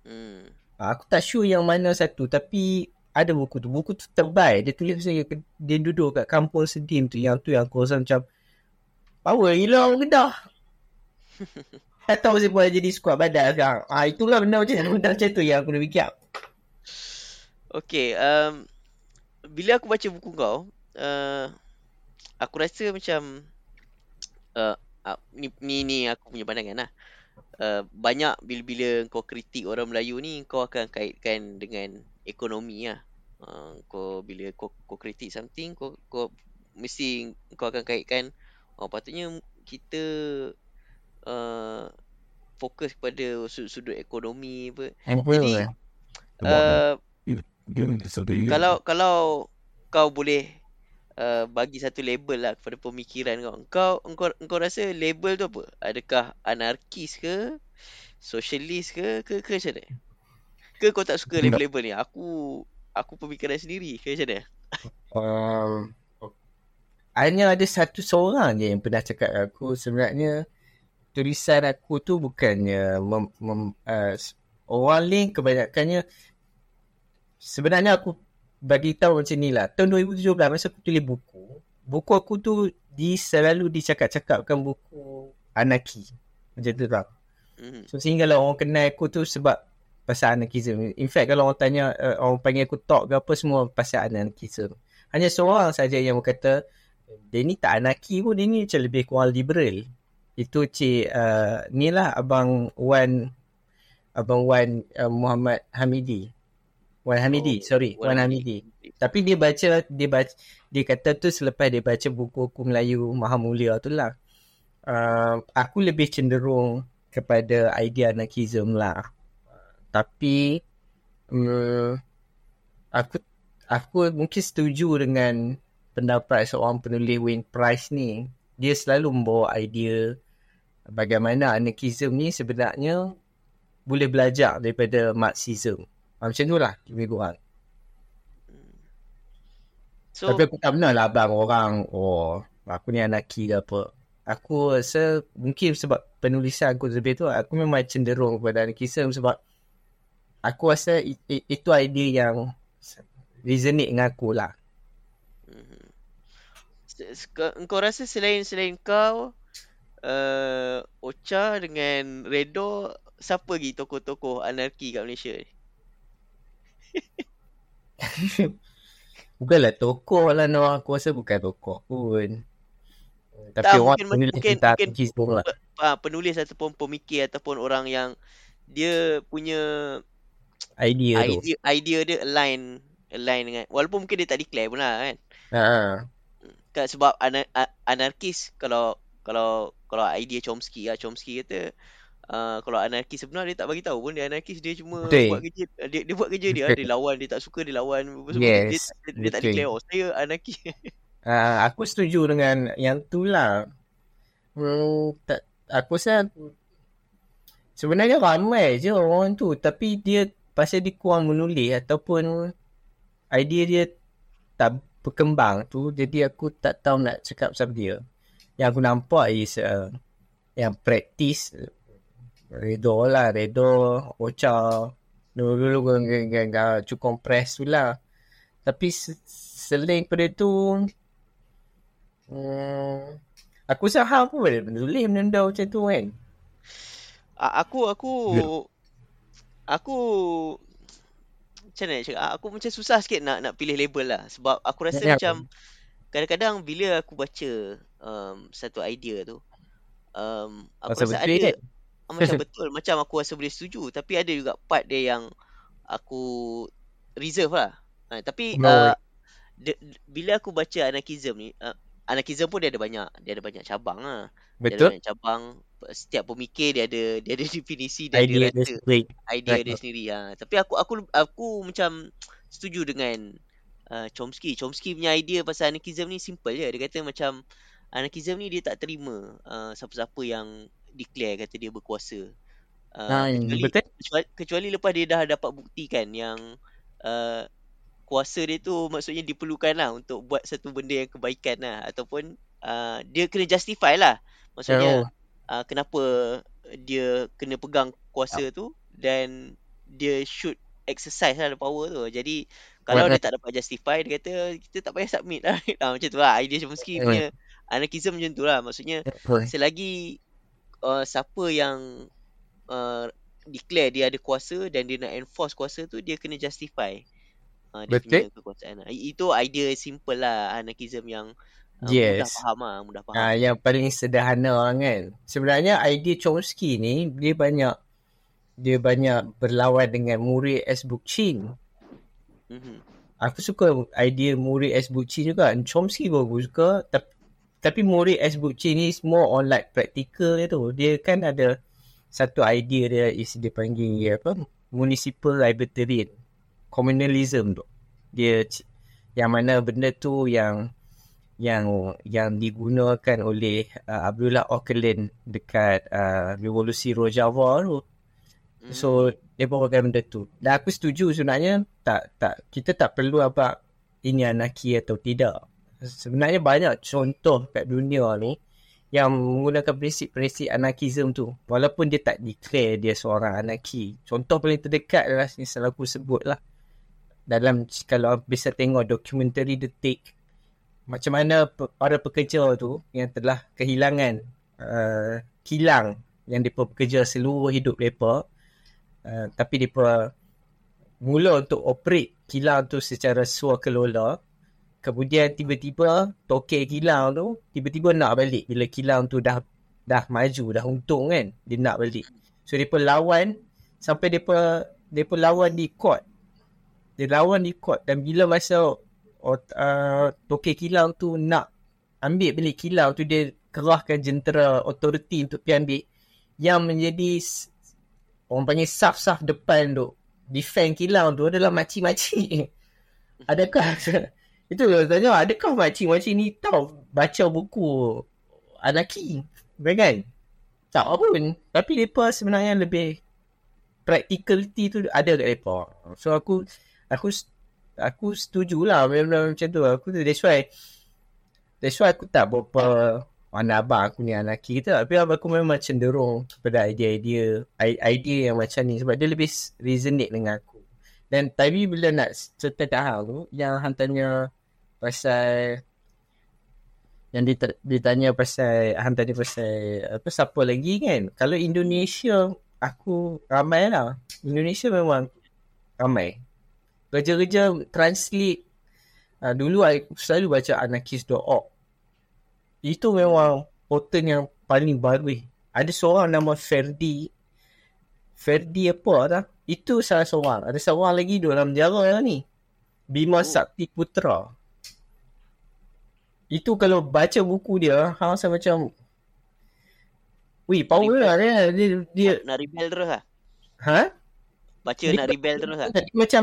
Hmm. Uh, aku tak sure yang mana satu tapi ada buku tu. Buku tu tebal. Dia tulis saya dia duduk kat kampung Sedim tu. Yang tu yang aku rasa macam power gila orang Kedah. tak tahu siapa jadi squad badan sekarang. Ah, itulah benda macam, benda macam tu yang aku nak fikir. Okay, um, bila aku baca buku kau, uh, aku rasa macam uh, uh, ni, ni ni aku punya pandangan lah. Uh, banyak bila-bila kau kritik orang Melayu ni kau akan kaitkan dengan ekonomi lah. Uh, kau bila kau, kau kritik something kau kau mesti kau akan kaitkan oh patutnya kita uh, fokus kepada sudut-sudut ekonomi apa. Jadi uh, kalau kalau kau boleh uh, bagi satu label lah kepada pemikiran kau. Engkau engkau engkau rasa label tu apa? Adakah anarkis ke? Socialist ke? Ke ke macam mana? Ke kau tak suka label-label ni? Aku aku pemikiran sendiri ke macam mana? Um, hanya ada satu seorang je yang pernah cakap aku sebenarnya tulisan aku tu bukannya mem, mem, uh, orang lain kebanyakannya sebenarnya aku bagi tahu macam ni lah. Tahun 2017 masa aku tulis buku, buku aku tu di selalu dicakap-cakapkan buku anarki. Macam tu tau. Mm. So sehingga lah orang kenal aku tu sebab pasal anarkism. In fact kalau orang tanya, uh, orang panggil aku talk ke apa semua pasal anarkism. Hanya seorang saja yang berkata, dia ni tak anarki pun, dia ni macam lebih kurang liberal. Itu cik, uh, ni lah Abang Wan, Abang Wan uh, Muhammad Hamidi. Wan Hamidi, oh, sorry, Wan, Wan Hamidi. Hamidi. Tapi dia baca dia baca dia kata tu selepas dia baca buku buku Melayu Maha Mulia tu lah. Uh, aku lebih cenderung kepada idea anarchism lah. Tapi um, aku aku mungkin setuju dengan pendapat seorang penulis Wayne Price ni. Dia selalu membawa idea bagaimana anarchism ni sebenarnya boleh belajar daripada Marxism. Ha, macam tu lah lebih kurang. So, Tapi aku tak pernah lah abang orang, oh aku ni anarki ke apa. Aku rasa mungkin sebab penulisan aku lebih tu, aku memang cenderung kepada anarkism sebab aku rasa it, it, itu idea yang resonate dengan aku lah. Hmm. Kau rasa selain selain kau, uh, Ocha dengan Redo, siapa lagi tokoh-tokoh anarki kat Malaysia ni? Bukanlah tokoh lah no. Aku rasa bukan tokoh pun. Tapi tak, orang mungkin, penulis mungkin, mungkin lah. Uh, penulis ataupun pemikir ataupun orang yang dia punya idea, idea tu. Idea dia align align dengan walaupun mungkin dia tak declare pun lah kan. Ha. Kan sebab anar, anarkis kalau kalau kalau idea Chomsky lah Chomsky kata uh, kalau anarkis sebenar dia tak bagi tahu pun dia anarkis dia cuma betul. buat kerja dia, dia buat kerja dia dia lawan dia tak suka dia lawan yes, dia, dia, dia tak declare oh saya anarkis. Uh, aku setuju dengan yang tu lah. Hmm, tak, aku rasa sebenarnya ramai je orang tu tapi dia pasal dia kurang menulis ataupun idea dia tak berkembang tu jadi aku tak tahu nak cakap pasal dia. Yang aku nampak is uh, yang praktis Redo lah, Redo, Ocha. Dulu-dulu cukup kompres tu lah. Tapi selain pada tu, hmm, aku rasa hal pun boleh menulis benda macam tu kan. Aku, aku, yeah. aku, macam mana cakap, aku macam susah sikit nak nak pilih label lah. Sebab aku rasa yeah, macam, kadang-kadang bila aku baca um, satu idea tu, um, aku Masa rasa ada, kan? Macam betul macam aku rasa boleh setuju. Tapi ada juga part dia yang aku reserve lah. Ha, tapi no. uh, de, bila aku baca anarchism ni uh, anarchism pun dia ada banyak dia ada banyak cabang lah. Betul dia ada banyak cabang. Setiap pemikir dia ada dia ada definisi dia idea ada rata dia idea right. dia sendiri ha. tapi aku aku aku macam setuju dengan uh, Chomsky. Chomsky punya idea pasal anarchism ni simple je. Dia kata macam anarchism ni dia tak terima uh, siapa-siapa yang declare kata dia berkuasa. Uh, ha, kecuali, betul. Kecuali, kecuali lepas dia dah dapat buktikan yang uh, kuasa dia tu maksudnya diperlukan lah untuk buat satu benda yang kebaikan lah. Ataupun uh, dia kena justify lah. Maksudnya Oh. uh, kenapa dia kena pegang kuasa tu dan dia should exercise lah the power tu. Jadi kalau What- dia tak dapat justify dia kata kita tak payah submit lah. ah, macam tu lah. Idea Chomsky Hmm. punya anarchism macam tu lah. Maksudnya selagi uh, siapa yang uh, declare dia ada kuasa dan dia nak enforce kuasa tu dia kena justify uh, dia Betul. punya kekuasaan lah. Itu idea simple lah anarchism yang uh, mudah Yes. faham lah, mudah faham. Ah, yang paling sederhana orang kan. Sebenarnya idea Chomsky ni dia banyak dia banyak berlawan dengan Murray S. Bookchin. Mhm. Aku suka idea Murray S. Bookchin juga. Chomsky pun aku suka. Tapi, tapi Murray S. Bookchin ni is more on like practical dia tu. Dia kan ada satu idea dia is dia panggil dia apa? Municipal libertarian. Communalism tu. Dia yang mana benda tu yang yang yang digunakan oleh uh, Abdullah Öcalan dekat uh, revolusi Rojava tu. Mhm. So dia bawakan benda tu. Dan aku setuju sebenarnya tak tak kita tak perlu apa ini anarki atau tidak. Sebenarnya banyak contoh kat dunia ni yang menggunakan prinsip-prinsip anarkism tu. Walaupun dia tak declare dia seorang anarki. Contoh paling terdekat adalah yang selalu aku sebut lah. Dalam kalau bisa tengok dokumentari The Take. Macam mana para pekerja tu yang telah kehilangan uh, kilang yang mereka bekerja seluruh hidup mereka Uh, tapi mereka mula untuk operate kilang tu secara swakelola. Kemudian tiba-tiba tokek kilang tu tiba-tiba nak balik bila kilang tu dah dah maju, dah untung kan. Dia nak balik. So mereka lawan sampai mereka mereka lawan di court. Dia lawan di court dan bila masa uh, tokek kilang tu nak ambil balik kilang tu dia kerahkan jentera authority untuk pergi ambil yang menjadi orang panggil saf-saf depan tu defend kilang tu adalah makcik-makcik. Adakah itu saya tanya adakah makcik-makcik ni tahu baca buku anarki kan? Tak pun. Tapi mereka sebenarnya lebih practicality tu ada kat mereka. So aku aku aku setuju lah benda macam tu. Aku tu that's why that's why aku tak berapa mana abang aku ni anarki kita tapi abang aku memang cenderung kepada idea-idea idea yang macam ni sebab dia lebih resonate dengan aku dan tapi bila nak cerita dah tu yang hantarnya pasal yang dita- ditanya pasal hantar dia pasal apa siapa lagi kan kalau Indonesia aku ramai lah Indonesia memang ramai kerja-kerja translate uh, dulu aku selalu baca anarkis.org itu memang portal yang paling baru eh. Ada seorang nama Ferdi. Ferdi apa tak? Itu salah seorang. Ada seorang lagi dalam penjara yang ni. Bima Oh. Sakti Putra. Itu kalau baca buku dia, hang rasa macam Wih, power lah dia. Dia, dia Nak rebel terus lah. ha? Baca Dia- nak rebel terus lah. Tapi macam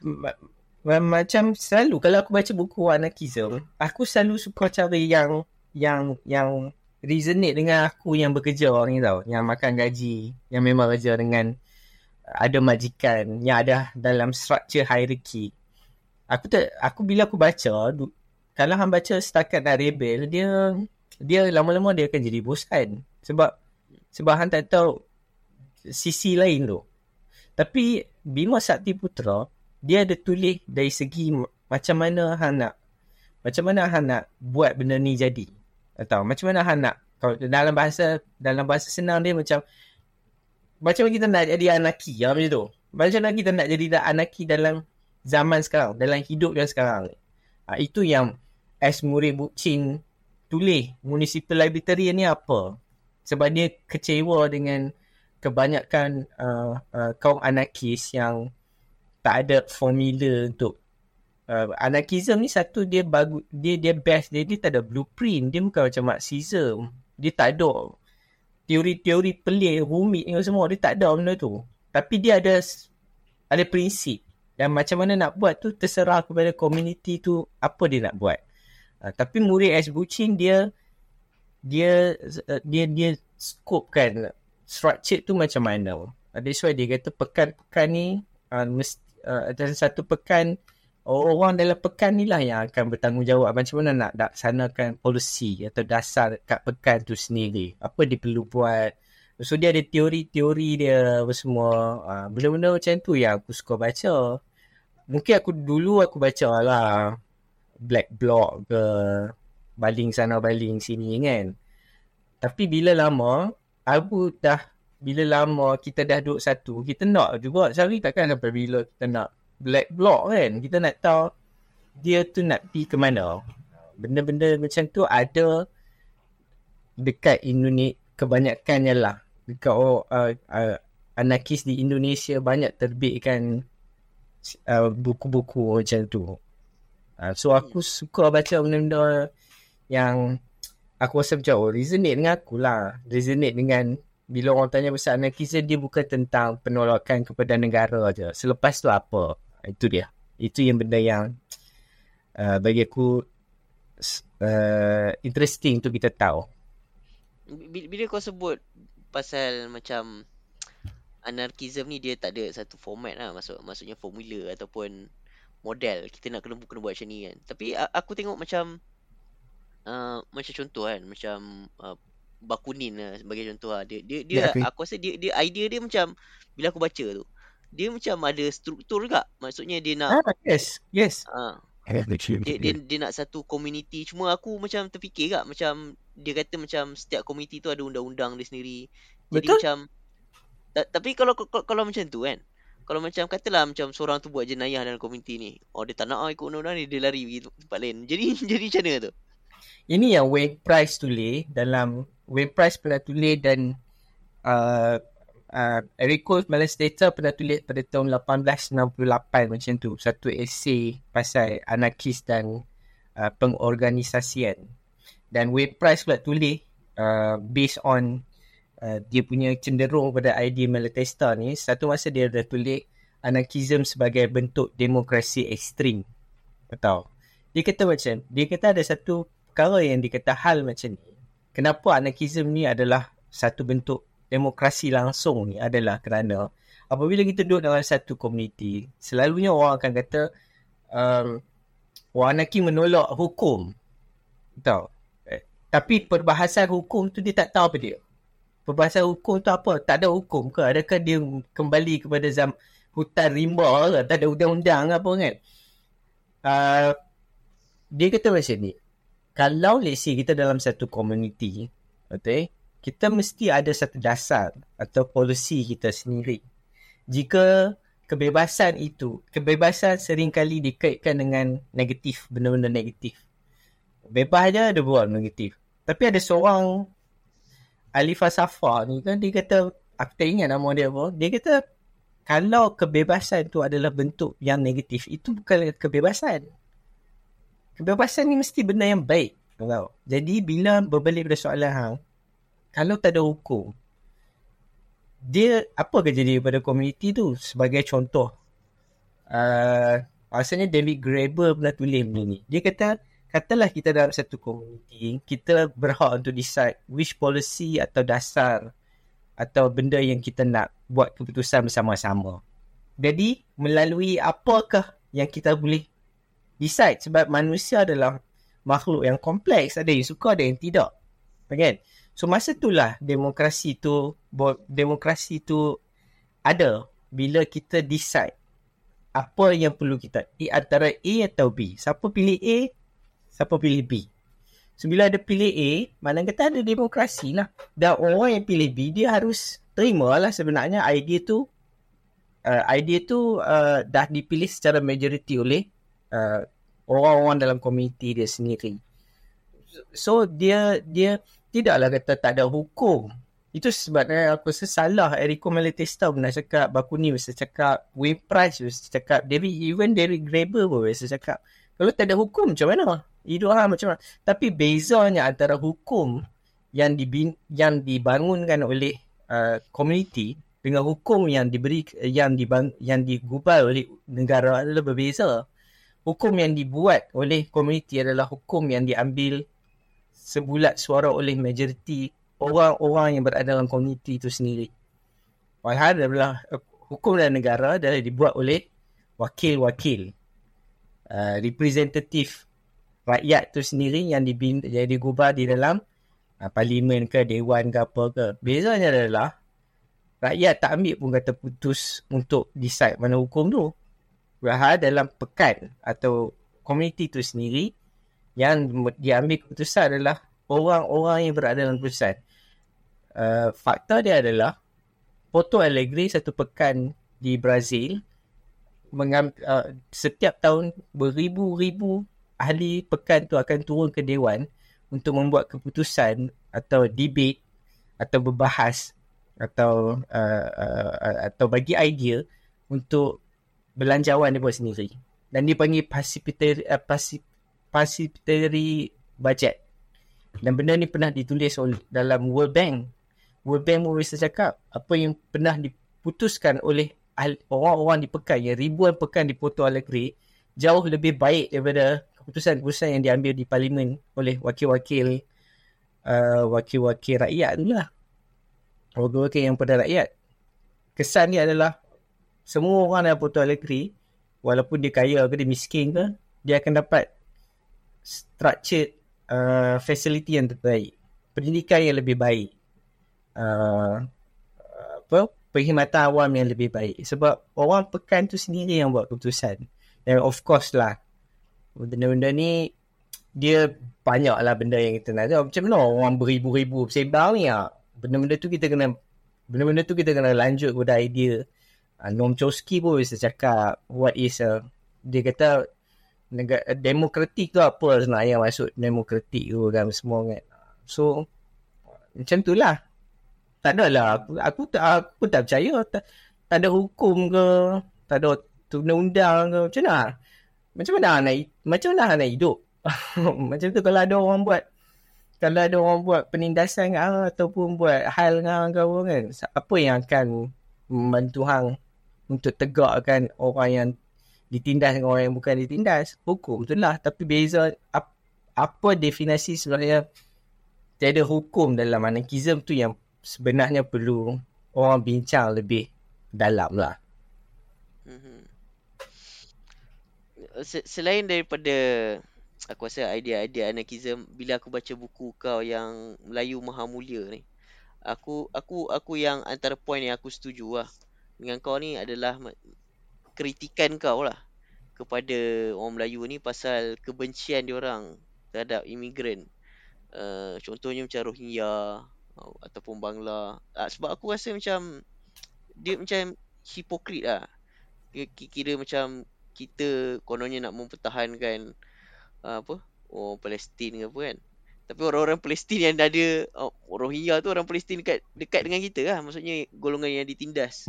ma- ma- macam selalu kalau aku baca buku anarkism, aku selalu suka cari yang yang yang resonate dengan aku yang bekerja ni tau, yang makan gaji, yang memang kerja dengan ada majikan, yang ada dalam structure hierarchy. Aku tak aku bila aku baca du- kalau hang baca setakat nak rebel dia dia lama-lama dia akan jadi bosan sebab sebab hang tak tahu sisi lain tu. Tapi Bima Sakti Putra dia ada tulis dari segi macam mana hang nak macam mana hang nak buat benda ni jadi. Atau macam mana hang nak kalau dalam bahasa dalam bahasa senang dia macam macam kita nak jadi anarki ya macam tu. Macam mana kita nak jadi anarki dalam zaman sekarang, dalam hidup yang sekarang. Ha, itu yang S. Murray Bookchin tulis municipal libertarian ni apa. Sebab dia kecewa dengan kebanyakan uh, uh, kaum anarkis yang tak ada formula untuk uh, anarkism ni satu dia bagus dia dia best dia dia tak ada blueprint dia bukan macam marxism dia tak ada teori-teori pelik rumit ni semua dia tak ada benda tu tapi dia ada ada prinsip dan macam mana nak buat tu terserah kepada community tu apa dia nak buat uh, tapi Murray S. Buchin dia dia uh, dia dia scope kan structure tu macam mana. Uh, that's why dia kata pekan-pekan ni uh, mesti uh, dalam satu pekan orang dalam pekan ni lah yang akan bertanggungjawab macam mana nak laksanakan polisi atau dasar kat pekan tu sendiri. Apa dia perlu buat. So dia ada teori-teori dia apa semua. Uh, benda-benda macam tu yang aku suka baca. Mungkin aku dulu aku baca lah Black Block ke baling sana baling sini kan. Tapi bila lama aku dah bila lama kita dah duduk satu, kita nak juga cari takkan sampai bila kita nak black block kan. Kita nak tahu dia tu nak pergi ke mana. Benda-benda macam tu ada dekat Indonesia kebanyakannya lah. Dekat oh, uh, uh, anarkis di Indonesia banyak terbitkan uh, buku-buku macam tu. Uh, so aku suka baca benda-benda yang aku rasa macam oh, resonate dengan aku lah. Resonate dengan bila orang tanya pasal anarkism dia bukan tentang penolakan kepada negara je. Selepas tu apa? Itu dia. Itu yang benda yang uh, bagi aku uh, interesting tu kita tahu. Bila, kau sebut pasal macam anarkism ni dia tak ada satu format lah. Maksud, maksudnya formula ataupun model. Kita nak kena, kena buat macam ni kan. Tapi aku tengok macam uh, macam contoh kan. Macam uh, Bakunin lah sebagai contoh lah. Dia, dia, dia yeah, aku rasa dia, dia idea dia macam bila aku baca tu. Dia macam ada struktur juga. Maksudnya dia nak. Ah, yes, yes. Uh, dia, dia, dia, nak satu community. Cuma aku macam terfikir kak. Macam dia kata macam setiap community tu ada undang-undang dia sendiri. Jadi Betul? macam. Tapi kalau, kalau kalau macam tu kan. Kalau macam katalah macam seorang tu buat jenayah dalam community ni. Oh dia tak nak ikut undang-undang ni. Dia lari pergi tempat lain. Jadi jadi macam mana tu? Ini yang Wayne Price tulis dalam Wayne Price pernah tulis dan uh, uh, Erico Data pernah tulis pada tahun 1868 macam tu satu esei pasal anarkis dan uh, pengorganisasian dan Wayne Price pula tulis uh, based on uh, dia punya cenderung pada idea Malatesta ni satu masa dia dah tulis anarkism sebagai bentuk demokrasi ekstrim betul dia kata macam dia kata ada satu perkara yang dikata hal macam ni kenapa anarkism ni adalah satu bentuk demokrasi langsung ni adalah kerana apabila kita duduk dalam satu komuniti, selalunya orang akan kata um, orang anarki menolak hukum. Tahu? Eh, tapi perbahasan hukum tu dia tak tahu apa dia. Perbahasan hukum tu apa? Tak ada hukum ke? Adakah dia kembali kepada zam hutan rimba ke? Tak ada undang-undang apa kan? Uh, dia kata macam ni kalau let's say kita dalam satu community, okay, kita mesti ada satu dasar atau polisi kita sendiri. Jika kebebasan itu, kebebasan seringkali dikaitkan dengan negatif, benda-benda negatif. Bebas aja ada buat negatif. Tapi ada seorang ahli falsafah ni kan dia kata, aku tak ingat nama dia apa, dia kata kalau kebebasan tu adalah bentuk yang negatif, itu bukan kebebasan kebebasan ni mesti benda yang baik. Tahu? Jadi bila berbalik pada soalan hang, kalau tak ada hukum, dia apa akan jadi pada komuniti tu sebagai contoh. Uh, rasanya David Graeber pernah tulis benda ni. Dia kata, katalah kita dalam satu komuniti, kita berhak untuk decide which policy atau dasar atau benda yang kita nak buat keputusan bersama-sama. Jadi, melalui apakah yang kita boleh decide sebab manusia adalah makhluk yang kompleks ada yang suka ada yang tidak. Kan? So masa itulah demokrasi tu demokrasi tu ada bila kita decide apa yang perlu kita di antara A atau B. Siapa pilih A siapa pilih B so bila ada pilih A mana kata ada demokrasi lah dan orang yang pilih B dia harus terima lah sebenarnya idea tu uh, idea tu uh, dah dipilih secara majoriti oleh uh, orang-orang dalam komuniti dia sendiri. So dia dia tidaklah kata tak ada hukum. Itu sebabnya aku rasa salah Eriko Malatesta pernah cakap, Bakuni bisa cakap, Wayne Price bisa cakap, David, even David Graeber pun bisa cakap. Kalau tak ada hukum macam mana? Hidup ha, macam mana? Tapi bezanya antara hukum yang dibin, yang dibangunkan oleh uh, komuniti dengan hukum yang diberi yang dibang, yang digubal oleh negara adalah berbeza hukum yang dibuat oleh komuniti adalah hukum yang diambil sebulat suara oleh majoriti orang-orang yang berada dalam komuniti itu sendiri. Walhal adalah hukum dalam negara adalah dibuat oleh wakil-wakil. Uh, representatif rakyat tu sendiri yang dibin, yang digubah di dalam uh, parlimen ke dewan ke apa ke. Bezanya adalah rakyat tak ambil pun kata putus untuk decide mana hukum tu. Berhal dalam pekan atau komuniti tu sendiri yang diambil keputusan adalah orang-orang yang berada dalam keputusan. Uh, fakta dia adalah Porto Alegre satu pekan di Brazil mengam, uh, setiap tahun beribu-ribu ahli pekan tu akan turun ke dewan untuk membuat keputusan atau debate atau berbahas atau uh, uh, atau bagi idea untuk belanjawan dia buat sendiri. Dan dipanggil participatory uh, participatory budget dan benda ni pernah ditulis oleh dalam World Bank. World Bank bisa cakap apa yang pernah diputuskan oleh orang-orang di pekan yang ribuan pekan di Porto Alegre jauh lebih baik daripada keputusan-keputusan yang diambil di parlimen oleh wakil-wakil uh, wakil-wakil rakyat tu lah. Wakil-wakil yang pada rakyat. Kesan dia adalah semua orang dalam Porto Alegre walaupun dia kaya ke dia miskin ke dia akan dapat structured uh, facility yang terbaik. Pendidikan yang lebih baik. Uh, apa perkhidmatan awam yang lebih baik sebab orang pekan tu sendiri yang buat keputusan dan of course lah benda-benda ni dia banyak lah benda yang kita nak tahu. Macam mana orang beribu-ribu bersembang ni lah. Benda-benda tu kita kena benda-benda tu kita kena lanjut kepada idea. Uh, Noam Chomsky pun bisa cakap what is a, dia kata negara, demokratik tu apa sebenarnya maksud demokratik tu kan semua kan. So macam tu lah. Tak ada lah. Aku, aku, tak, aku tak percaya. Tak, tak ada hukum ke. Tak ada undang-undang ke. Macam mana? macam mana nak macam mana nak hidup macam tu kalau ada orang buat kalau ada orang buat penindasan ke ataupun buat hal dengan kau kan apa yang akan membantu hang untuk tegakkan orang yang ditindas dengan orang yang bukan ditindas hukum tu lah tapi beza ap, apa definisi sebenarnya tiada hukum dalam anarkism tu yang sebenarnya perlu orang bincang lebih dalam lah. Mm-hmm. Selain daripada aku rasa idea-idea anarchism bila aku baca buku kau yang Melayu Maha Mulia ni aku aku aku yang antara poin yang aku setuju lah dengan kau ni adalah kritikan kau lah kepada orang Melayu ni pasal kebencian dia orang terhadap imigran uh, contohnya macam Rohingya uh, ataupun Bangla. Uh, sebab aku rasa macam dia macam hipokrit lah. Kira macam kita kononnya nak mempertahankan uh, apa oh Palestin ke apa kan. Tapi orang-orang Palestin yang ada oh, Rohingya tu orang Palestin dekat dekat dengan kita lah. Maksudnya golongan yang ditindas.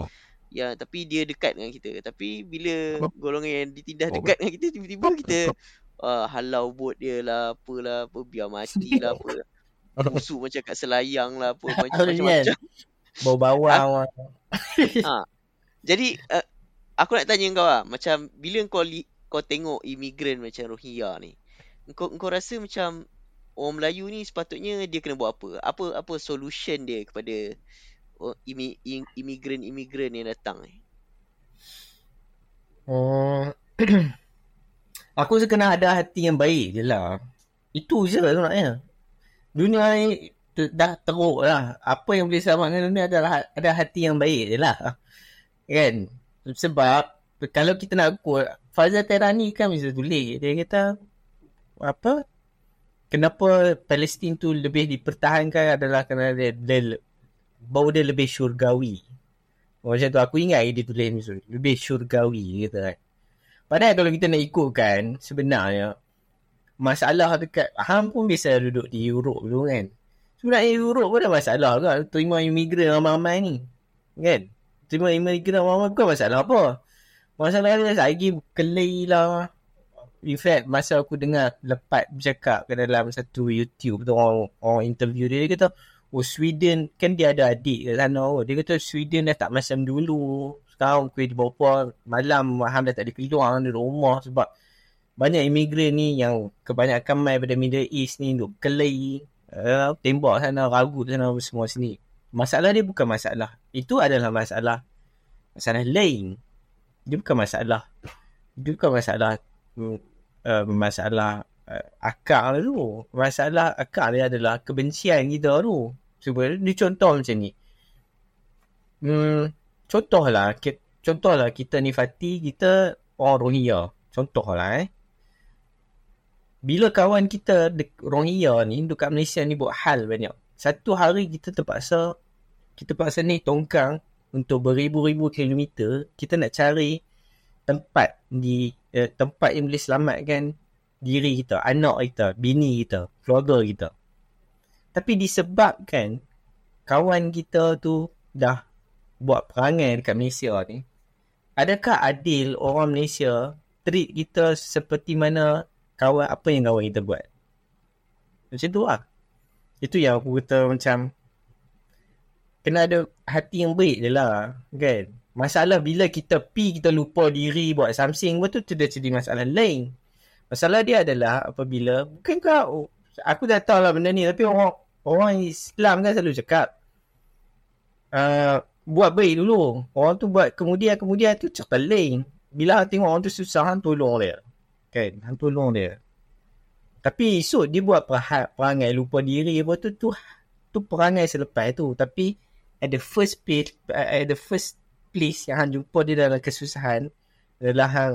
Ya tapi dia dekat dengan kita. Tapi bila golongan yang ditindas dekat dengan kita tiba-tiba kita uh, halau bot dia lah apalah apa biar mati lah apa busuk macam kat selayang lah apa macam-macam bau bawang ha. jadi uh, aku nak tanya kau lah macam bila kau li, kau tengok imigran macam Rohingya ni kau kau rasa macam orang Melayu ni sepatutnya dia kena buat apa? Apa apa solution dia kepada oh, imi, imigran-imigran yang datang ni? Oh aku rasa kena ada hati yang baik je lah. Itu je lah sebenarnya dunia ni dah teruk lah. Apa yang boleh selamatkan dunia adalah ada hati yang baik je lah. Kan? Sebab kalau kita nak quote Fazal Terani kan bisa tulis. Dia kata apa? Kenapa Palestin tu lebih dipertahankan adalah kerana dia, dia bau dia lebih syurgawi. Macam tu aku ingat dia tulis ni lebih syurgawi gitu kan. Padahal kalau kita nak ikutkan sebenarnya masalah dekat Ham pun biasa duduk di Europe dulu kan sebenarnya Europe pun ada masalah kan terima imigran ramai-ramai ni kan terima imigran orang bukan masalah apa. Masalah dia lagi kelai lah. In fact, masa aku dengar lepat bercakap ke dalam satu YouTube tu orang, orang interview dia, dia kata, oh Sweden, kan dia ada adik kat sana. Oh. Dia kata Sweden dah tak macam dulu. Sekarang kuih di bawah malam Ham dah tak ada keluar di rumah sebab banyak imigran ni yang kebanyakan mai pada Middle East ni duk kelai. Uh, tembak sana, ragu sana semua sini. Masalah dia bukan masalah. Itu adalah masalah. Masalah lain. Dia bukan masalah. Dia bukan masalah. Uh, masalah uh, akar tu. Masalah akar dia adalah kebencian kita tu. Cuba ni contoh macam ni. Hmm, contohlah, contohlah kita ni Fatih, kita orang Rohingya. Contohlah eh. Bila kawan kita Rohingya ni dekat Malaysia ni buat hal banyak. Satu hari kita terpaksa kita paksa ni tongkang untuk beribu-ribu kilometer kita nak cari tempat di eh, tempat yang boleh selamatkan diri kita, anak kita, bini kita, keluarga kita. Tapi disebabkan kawan kita tu dah buat perangai dekat Malaysia ni, adakah adil orang Malaysia treat kita seperti mana kawan apa yang kawan kita buat? Macam tu lah. Itu yang aku kata macam kena ada hati yang baik je lah. Kan? Masalah bila kita pi kita lupa diri buat something pun tu dah jadi masalah lain. Masalah dia adalah apabila bukan kau aku dah tahu lah benda ni tapi orang orang Islam kan selalu cakap uh, buat baik dulu. Orang tu buat kemudian kemudian tu cerita lain. Bila tengok orang tu susah tolong dia. Kan? Hang tolong dia. Tapi esok dia buat perangai lupa diri apa tu tu tu perangai selepas tu tapi at the first place at the first place yang hang jumpa dia dalam kesusahan adalah hang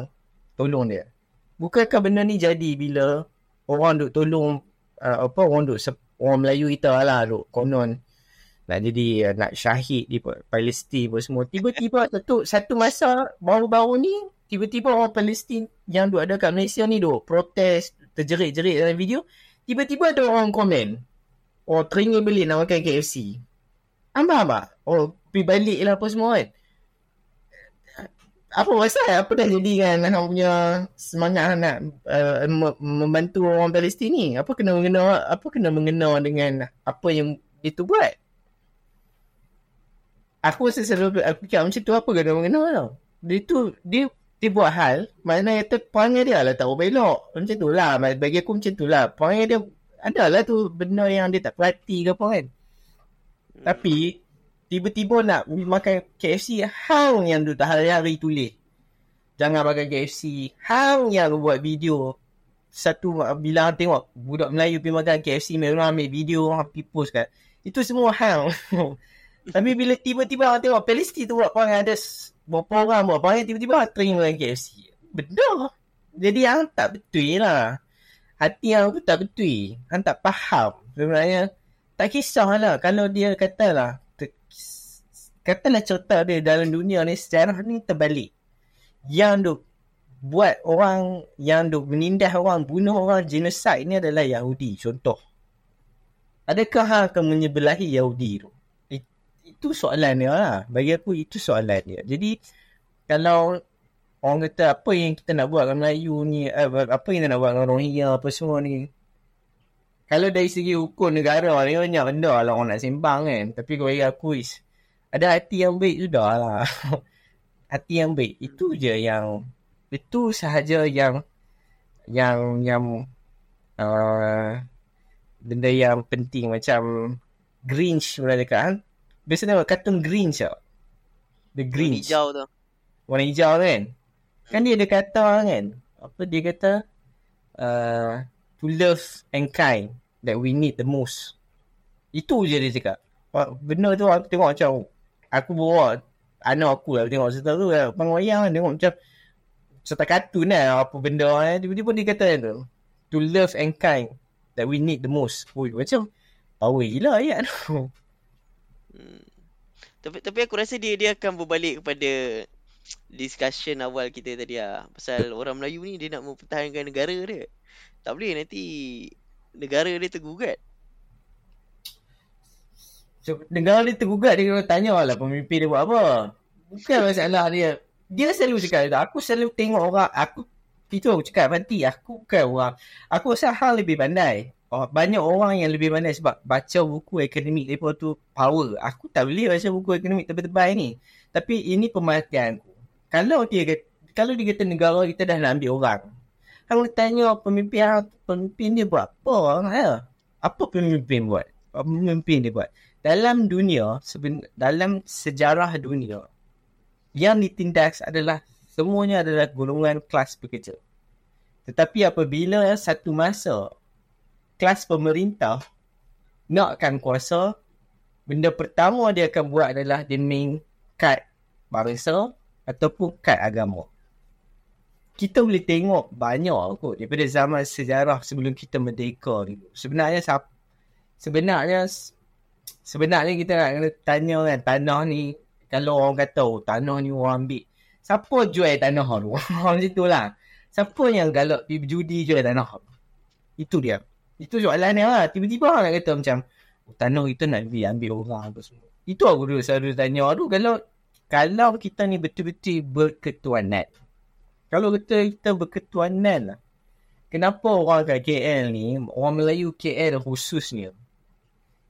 tolong dia. Bukankah benda ni jadi bila orang duk tolong uh, apa orang duk orang Melayu kita lah duk konon nak jadi uh, nak syahid di Palestin pun semua. Tiba-tiba satu satu masa baru-baru ni tiba-tiba orang Palestin yang duk ada kat Malaysia ni duk protes terjerit-jerit dalam video. Tiba-tiba ada orang komen. Oh teringin beli nak makan KFC. Ambak-ambak. Oh pergi balik lah apa semua kan apa pasal apa dah jadi kan hang punya semangat nak uh, membantu orang Palestin ni apa kena mengena apa kena mengena dengan apa yang itu buat aku rasa selalu aku fikir macam tu apa kena mengena tau dia tu dia dia buat hal mana kata perangai dia lah tak belok macam tu lah bagi aku macam tu lah. Perangai dia adalah tu benda yang dia tak perhati ke apa kan. Tapi tiba-tiba nak makan KFC hang yang tu tak hari tulis. Jangan makan KFC hang yang buat video. Satu bila tengok budak Melayu pergi makan KFC memang ambil video orang pergi post kan itu semua hang. Tapi bila tiba-tiba hang tengok Palestin tu buat perangai ada berapa orang buat? Perangai tiba-tiba terima makan KFC benda jadi hang tak betul lah. Hati hang tu tak betul. Hang tak faham. Sebenarnya tak kisahlah. Kalau dia katalah katalah cerita dia dalam dunia ni sejarah ni terbalik. Yang duk buat orang yang duk menindas orang, bunuh orang, genocide ni adalah Yahudi contoh. Adakah akan menyebelahi Yahudi tu? Itu soalan dia lah. Bagi aku itu soalan dia. Jadi kalau orang kata apa yang kita nak buat dengan Melayu ni, eh, apa yang kita nak buat dengan Rohingya apa semua ni. Kalau dari segi hukum negara ni banyak benda lah orang nak sembang kan. Tapi bagi aku is ada hati yang baik sudah lah. hati yang baik. Itu je yang, itu sahaja yang, yang, yang, uh, benda yang penting macam Grinch dekat kan. Biasa tengok kartun Grinch tau. The Grinch. Warna hijau tu. Warna hijau tu kan. Kan dia ada kata kan. Apa dia kata. Uh, to love and kind that we need the most. Itu je dia cakap. Benda tu aku tengok macam aku bawa anak aku lah tengok cerita tu lah. Pang wayang lah tengok macam cerita kartun lah apa benda eh. Tiba-tiba dia kata tu. To love and kind that we need the most. Ui, macam power gila ayat tu. Hmm. Tapi, tapi aku rasa dia dia akan berbalik kepada discussion awal kita tadi lah. Pasal orang Melayu ni dia nak mempertahankan negara dia. Tak boleh nanti negara dia tergugat. So, negara dia tergugat dia kena tanya lah pemimpin dia buat apa. Bukan masalah dia. Dia selalu cakap aku selalu tengok orang aku itu aku cakap nanti aku bukan orang. Aku rasa hal lebih pandai. Oh, banyak orang yang lebih pandai sebab baca buku akademik mereka tu power. Aku tak boleh baca buku akademik tebal-tebal ni. Tapi ini pemerhatian aku. Kalau dia kalau dia kata negara kita dah nak ambil orang. Kalau tanya pemimpin pemimpin dia buat apa? Ya? Apa pemimpin buat? Pemimpin dia buat? dalam dunia seben, dalam sejarah dunia yang ditindas adalah semuanya adalah golongan kelas pekerja Tetapi apabila satu masa kelas pemerintah nakkan kuasa, benda pertama dia akan buat adalah dia main kad bangsa ataupun kad agama. Kita boleh tengok banyak kot daripada zaman sejarah sebelum kita merdeka ni. Sebenarnya sebenarnya sebenarnya kita nak tanya kan tanah ni kalau orang kata oh, tanah ni orang ambil siapa jual tanah tu? Orang situ lah. Siapa yang galak pergi berjudi jual tanah tu? Itu dia. Itu soalan dia lah. Tiba-tiba nak kata macam oh, tanah kita nak pergi ambil orang apa semua. Itu aku dulu selalu tanya. Aduh kalau kalau kita ni betul-betul berketuanan. Kalau kita, kita berketuanan lah. Kenapa orang kat KL ni, orang Melayu KL khususnya,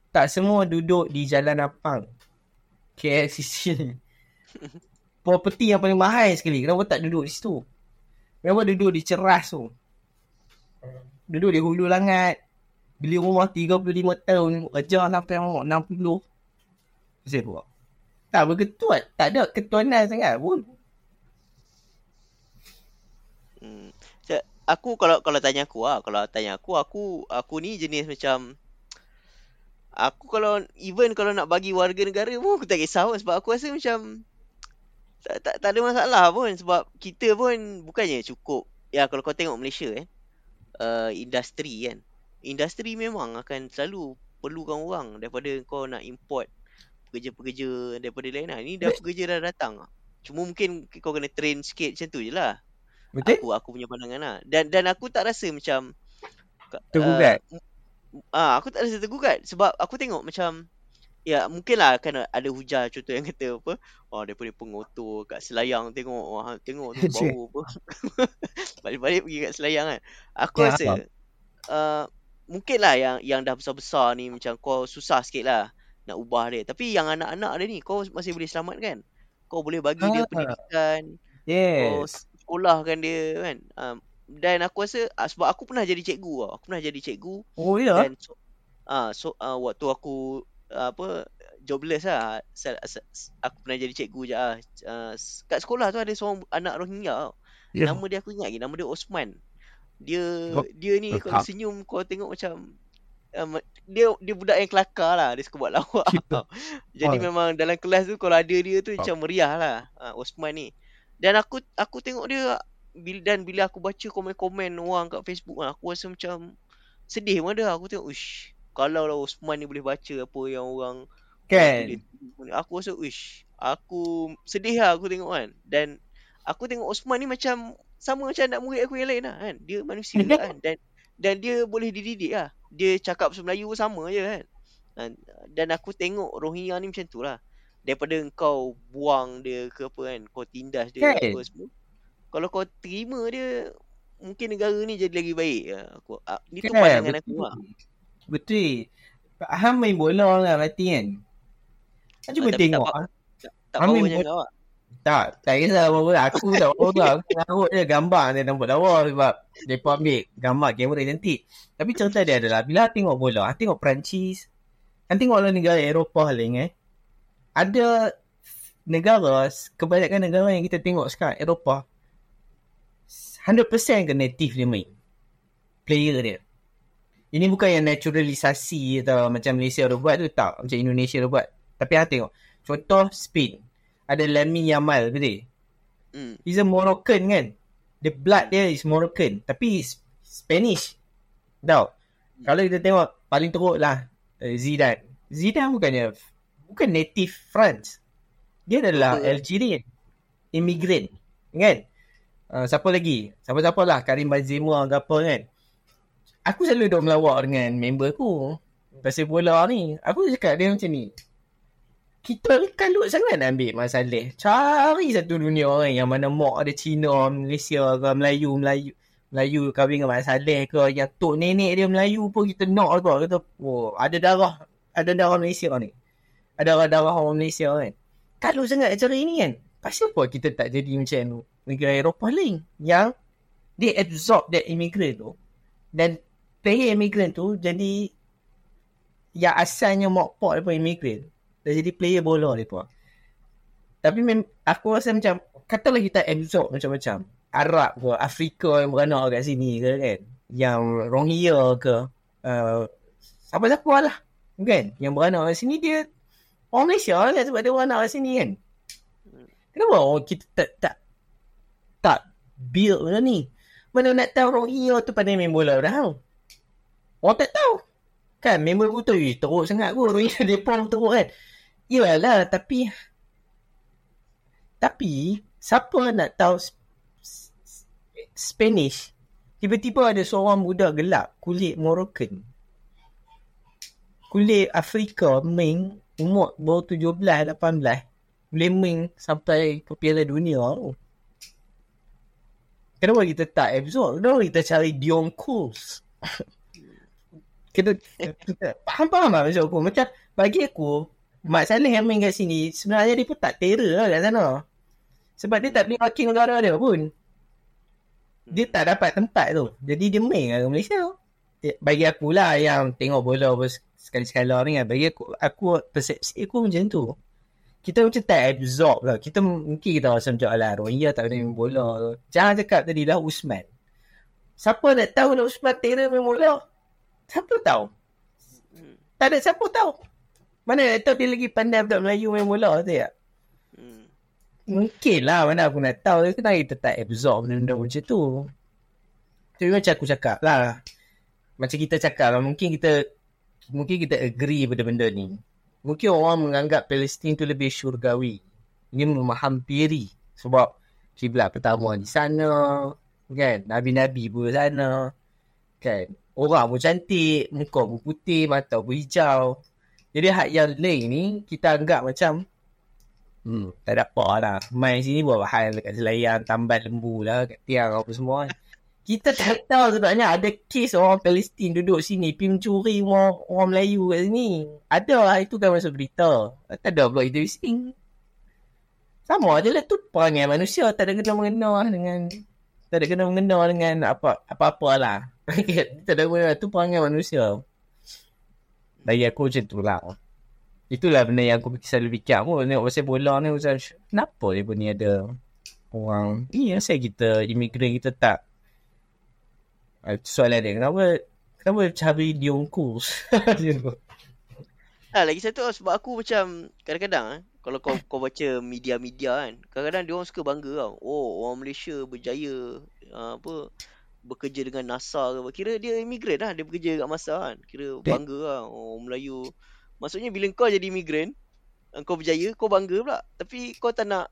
tak semua duduk di Jalan Apang. KLCC ni. Property yang paling mahal sekali. Kenapa tak duduk di situ? Kenapa duduk di Ceras tu? Duduk di Hulu Langat. Beli rumah 35 tahun. Kerja sampai 60. Saya buat. Tak berketuan. Tak ada ketuanan sangat pun. Hmm. Aku kalau kalau tanya aku ah, kalau tanya aku aku aku ni jenis macam aku kalau even kalau nak bagi warga negara pun aku tak kisah pun sebab aku rasa macam tak, tak, tak ada masalah pun sebab kita pun bukannya cukup ya kalau kau tengok Malaysia eh uh, industri kan industri memang akan selalu perlukan orang daripada kau nak import pekerja-pekerja daripada lain lah. Ni dah pekerja dah datang. Cuma mungkin kau kena train sikit macam tu je lah. Betul? Aku aku punya pandangan lah. Dan dan aku tak rasa macam tergugat. Uh, ah, aku tak rasa tergugat sebab aku tengok macam ya mungkin lah kan ada hujah contoh yang kata apa oh daripada pengotor kat Selayang tengok oh, tengok tu bau apa balik-balik pergi kat Selayang kan aku ya, rasa uh, mungkin lah yang yang dah besar-besar ni macam kau susah sikit lah nak ubah dia tapi yang anak-anak dia ni kau masih boleh selamatkan kau boleh bagi dia ah. pendidikan yes. kau sekolahkan dia kan um, dan aku rasa uh, sebab aku pernah jadi cikgu tau. Aku pernah jadi cikgu. Oh ya. Dan so, uh, so uh, waktu aku apa jobless lah. Aku pernah jadi cikgu je lah. Uh, kat sekolah tu ada seorang anak Rohingya tau. Yeah. Nama dia aku ingat lagi. Nama dia Osman. Dia oh. dia ni oh, kalau senyum kau tengok macam um, dia dia budak yang kelakar lah. Dia suka buat lawak. Jadi oh. memang dalam kelas tu kalau ada dia tu oh. macam meriah lah. Uh, Osman ni. Dan aku aku tengok dia bila dan bila aku baca komen-komen orang kat Facebook lah, aku rasa macam sedih pun ada. Aku tengok, uish, kalau lah Osman ni boleh baca apa yang orang kan. Aku rasa, uish, aku sedih lah aku tengok kan. Dan aku tengok Osman ni macam sama macam anak murid aku yang lain lah kan. Dia manusia kan. Dan dan dia boleh dididik lah. Dia cakap bahasa Melayu sama je kan. Dan aku tengok Rohingya ni macam tu lah. Daripada kau buang dia ke apa kan. Kau tindas dia kan. apa semua kalau kau terima dia mungkin negara ni jadi lagi baik aku uh, ni tu kan, pandangan betul. aku lah betul Aham main bola lah berarti kan Kau cuba uh, tengok tak, tak, tak power macam kau lah tak, tak kisah apa pun. Aku tak lah. Aku narut je gambar dia nampak lawa sebab mereka ambil gambar kamera cantik. Tapi cerita dia adalah bila tengok bola, tengok Perancis, kan tengoklah negara Eropah lain eh. Ada negara, kebanyakan negara yang kita tengok sekarang, Eropah, 100% ke native dia main. Player dia. Ini bukan yang naturalisasi atau macam Malaysia ada buat tu. Tak. Macam Indonesia ada buat. Tapi ha, tengok. Contoh Spain. Ada Lamine Yamal betul? Mm. He's a Moroccan kan? The blood dia is Moroccan. Tapi Spanish. Tahu? Mm. Kalau kita tengok paling teruk lah uh, Zidane. Zidane bukannya bukan native France. Dia adalah Betul. Algerian. Immigrant. Kan? Uh, siapa lagi? Siapa-siapa lah. Karim Benzema ke apa kan. Aku selalu duduk melawak dengan member aku. Pasal bola ni. Aku cakap dia macam ni. Kita kalut sangat nak ambil masalah. Cari satu dunia orang yang mana mak ada Cina, Malaysia ke Melayu, Melayu. Melayu kahwin dengan masalah ke. Yang tok nenek dia Melayu pun kita nak ke. Kita, oh, ada darah. Ada darah Malaysia ni. Ada darah orang Malaysia kan. Kalut sangat cara ini kan. Pasal apa kita tak jadi macam negara Eropah lain yang dia absorb that immigrant tu dan player immigrant tu jadi yang asalnya pak daripada immigrant dah jadi player bola dia pun. Tapi mem- aku rasa macam katalah kita absorb macam-macam. Arab ke, Afrika yang beranak kat sini ke kan. Yang Rohingya ke. Uh, siapa-siapa lah. Kan? Yang beranak kat sini dia orang Malaysia lah sebab dia beranak kat sini kan. Kenapa orang kita tak tak tak build macam ni? Mana nak tahu Rohingya tu pandai main bola dah. Orang tak tahu. Kan member pun eh, teruk sangat pun. Rohingya dia pun teruk kan. Yalah, tapi tapi siapa nak tahu Spanish? Tiba-tiba ada seorang budak gelap kulit Moroccan. Kulit Afrika main umur baru 17 18 boleh main sampai ke Piala Dunia tu. Kenapa kita tak absorb? Kenapa kita cari Dion Cools? kita, kita faham-faham lah macam aku. Macam bagi aku, Mak Saleh yang main kat sini, sebenarnya dia pun tak terror lah kat sana. Sebab dia tak boleh wakil negara dia pun. Dia tak dapat tempat tu. Jadi dia main kat Malaysia. Bagi aku lah yang tengok bola sekali-sekala ni kan. Bagi aku, aku persepsi aku macam tu. Kita macam tak absorb lah. Kita mungkin kita rasa macam alah Rohingya tak boleh main bola. Jangan cakap tadi lah Usman. Siapa nak tahu nak Usman terror main bola? Siapa tahu? Tak ada siapa tahu. Mana nak tahu dia lagi pandai budak Melayu main bola tu ya? Hmm. Mungkin lah mana aku nak tahu. Kenapa kita tak absorb benda-benda macam tu? Tapi macam aku cakap lah. Macam kita cakap lah. Mungkin kita mungkin kita agree pada benda ni. Mungkin orang menganggap Palestin tu lebih syurgawi. Ini menghampiri. Sebab kiblat pertama di sana. Kan? Nabi-Nabi pun sana. Kan? Orang pun cantik. Muka pun putih. Mata pun hijau. Jadi hak yang lain ni kita anggap macam hmm, tak ada apa lah. Main sini buat bahan dekat selayan, tambat lembu lah, kat tiang apa semua. Kita tak tahu sebenarnya ada kes orang Palestin duduk sini pergi mencuri orang, orang Melayu kat sini. Ada lah itu kan masuk berita. Tak ada pula itu bising. Sama je lah tu perangai manusia. Tak ada kena-mengena dengan tak ada kena-mengena dengan apa apa-apa lah. tak ada kena tu perangai manusia. Bagi aku macam tu lah. Itulah benda yang aku selalu fikir pun. Tengok pasal bola ni. Macam, kenapa dia pun ni ada orang. Ni yang saya kita, imigran kita tak. Uh, soalan dia, kenapa kenapa cari Dion Kurs? ah, lagi satu sebab aku macam kadang-kadang eh, kalau kau kau baca media-media kan, kadang-kadang dia orang suka bangga tau. Oh, orang Malaysia berjaya uh, apa bekerja dengan NASA ke kira dia imigran lah dia bekerja kat NASA kan. Kira bangga lah oh Melayu. Maksudnya bila kau jadi imigran kau berjaya kau bangga pula. Tapi kau tak nak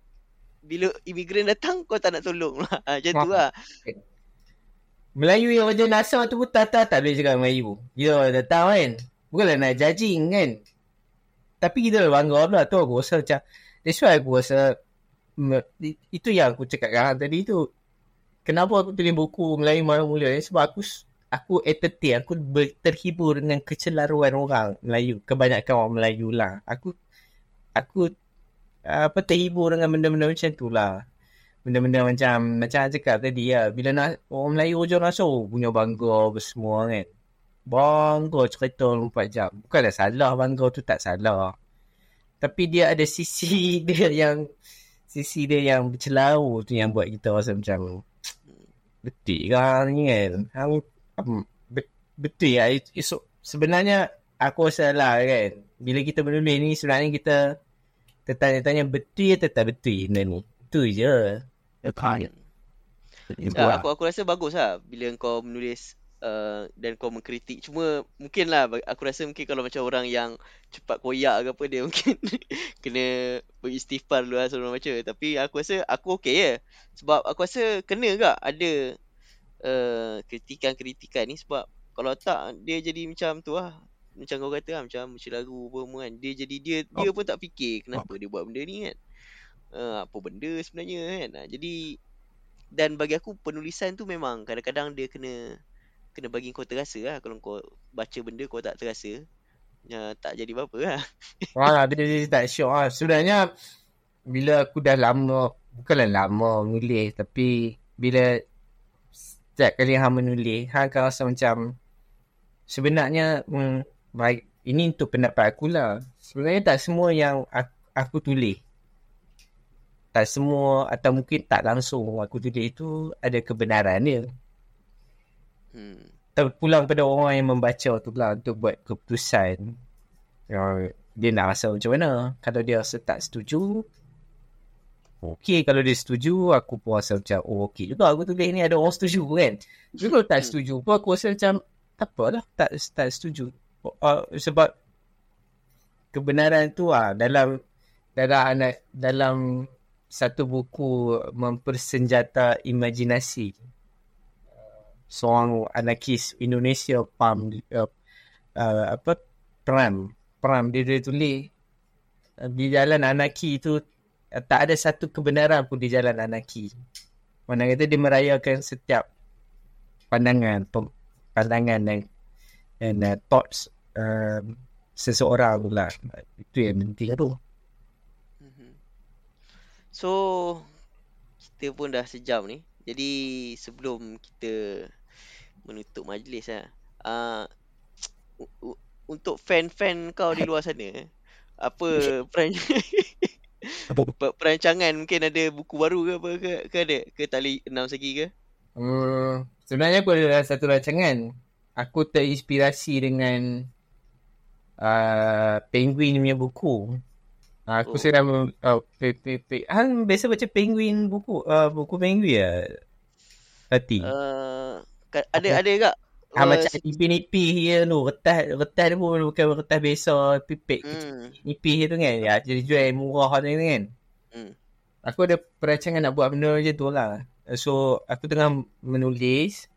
bila imigran datang kau tak nak tolong lah. Macam tu lah. Melayu yang kerja NASA tu pun tak tak, tak boleh cakap Melayu. Dia datang kan bukanlah nak judging kan tapi kita bangga pula tu aku rasa macam that's why aku rasa itu yang aku cakap kan tadi tu. Kenapa aku tulis buku Melayu Malam Mulia ni? Sebab aku aku entertain aku terhibur dengan kecelaruan orang Melayu kebanyakan orang Melayu lah. Aku aku apa terhibur dengan benda-benda macam tu lah. Benda-benda macam macam cakap tadi ya bila nak orang Melayu hujung rasa oh, punya bangga semua kan bangga cerita 24 jam bukanlah salah bangga tu tak salah tapi dia ada sisi dia yang sisi dia yang bercelau tu yang buat kita rasa macam betul kan ni kan. Hang um, betul ya. Esok sebenarnya aku rasa lah kan. Bila kita menulis ni sebenarnya kita tertanya-tanya betul atau tak betul benda ni. Itu je. Apa? Uh, aku aku rasa bagus lah bila kau menulis uh, dan kau mengkritik. Cuma mungkin lah aku rasa mungkin kalau macam orang yang cepat koyak ke apa dia mungkin kena beristighfar dulu lah sebelum baca. Tapi aku rasa aku okey je. Sebab aku rasa kena ke ada uh, kritikan-kritikan ni sebab kalau tak dia jadi macam tu lah. Macam kau kata lah macam lagu apa semua kan. Dia jadi dia dia pun tak fikir kenapa dia buat benda ni kan. Uh, apa benda sebenarnya kan. Jadi dan bagi aku penulisan tu memang kadang-kadang dia kena kena bagi kau terasa lah. Kalau kau baca benda kau tak terasa ya, tak jadi apa-apa lah. Wah, dia, dia, dia tak syok lah. Sebenarnya bila aku dah lama bukanlah lama menulis tapi bila setiap kali hang menulis hang akan rasa macam sebenarnya hmm, baik ini untuk pendapat aku lah. Sebenarnya tak semua yang aku, aku tulis. Tak semua atau mungkin tak langsung aku tulis itu ada kebenaran dia. Hmm. Terpulang pada orang yang membaca tu lah untuk buat keputusan. Yang dia nak rasa macam mana. Kalau dia rasa tak setuju, okey. Kalau dia setuju, aku pun rasa macam, oh okey juga aku tulis ni ada orang setuju kan. Tapi kalau tak setuju pun aku rasa macam, tak apalah, tak, tak setuju. Uh, sebab kebenaran tu ah dalam dalam anak dalam satu buku mempersenjata imajinasi seorang anarkis Indonesia Pam uh, uh, apa Pram. Pram dia, dia tulis uh, di jalan anarki itu uh, tak ada satu kebenaran pun di jalan anarki. Mana kata dia merayakan setiap pandangan pandangan dan dan uh, thoughts uh, seseorang pula itu yang penting tu. So kita pun dah sejam ni. Jadi sebelum kita menutup majlis lah. Uh, untuk fan-fan kau di luar sana, apa peran perancangan mungkin ada buku baru ke apa ke, ke ada ke tak boleh announce lagi ke? Hmm, sebenarnya aku ada satu rancangan. Aku terinspirasi dengan uh, Penguin punya buku. Ah, aku oh. sedang uh, pe, pe, pe. Han biasa baca penguin buku uh, buku penguin ya. Hati. Uh, ada ada juga. Ha, uh, macam nipih-nipih ya tu. Retas retas dia pun bukan retas biasa pipik hmm. nipih tu kan. Ya, jadi jual murah tu kan. Hmm. Aku ada perancangan nak buat benda macam tu lah. So, aku tengah menulis.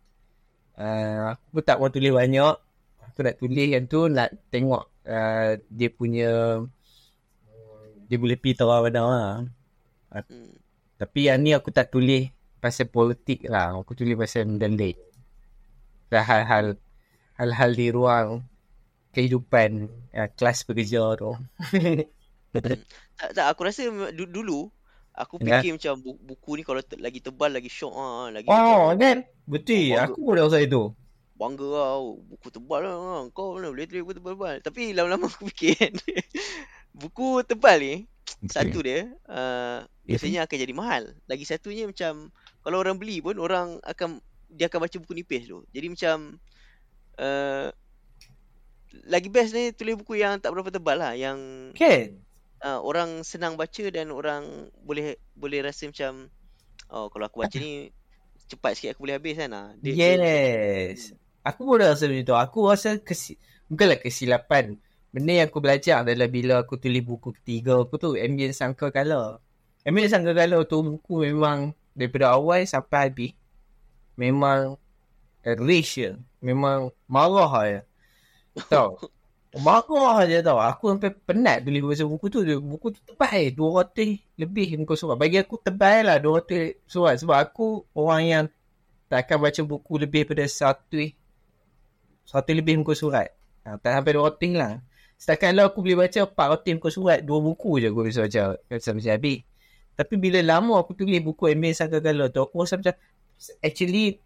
Uh, aku pun tak mau tulis banyak. Aku nak tulis yang tu nak tengok uh, dia punya dia boleh pergi tahu mana lah. Hmm. Tapi yang ni aku tak tulis pasal politik lah. Aku tulis pasal mendelik. Hal-hal hal-hal di ruang kehidupan ya, kelas pekerja tu. tak, tak, aku rasa dulu aku ya. fikir ya. macam buku ni kalau lagi tebal lagi syok ah lagi Oh, kan? Betul. Oh, aku pun rasa itu. Bangga lah. Buku tebal lah. Kau mana boleh tulis buku tebal-tebal. Tapi lama-lama aku fikir kan. buku tebal ni okay. satu dia uh, biasanya akan jadi mahal. Lagi satunya macam kalau orang beli pun orang akan dia akan baca buku nipis tu. Jadi macam uh, lagi best ni tulis buku yang tak berapa tebal lah yang okay. uh, orang senang baca dan orang boleh boleh rasa macam oh kalau aku baca ni cepat sikit aku boleh habis kan lah. Dia, yes. Dia, aku pun rasa macam tu. Aku rasa kesi, bukanlah kesilapan benda yang aku belajar adalah bila aku tulis buku ketiga aku tu ambient sangka color ambient sangka color tu buku memang daripada awal sampai habis memang rich je. Memang marah je. Tau marah je tau aku sampai penat tulis pasal buku tu buku tu tebal 200 lebih muka surat. Bagi aku tebal lah 200 surat. Sebab aku orang yang tak akan baca buku lebih pada satu satu lebih muka surat. Ha, tak sampai 200 lah. Setakat lah aku boleh baca 400 muka surat, dua buku je aku bisa baca. Sampai habis. Tapi bila lama aku tulis buku MA Sangka Gala tu, aku rasa macam actually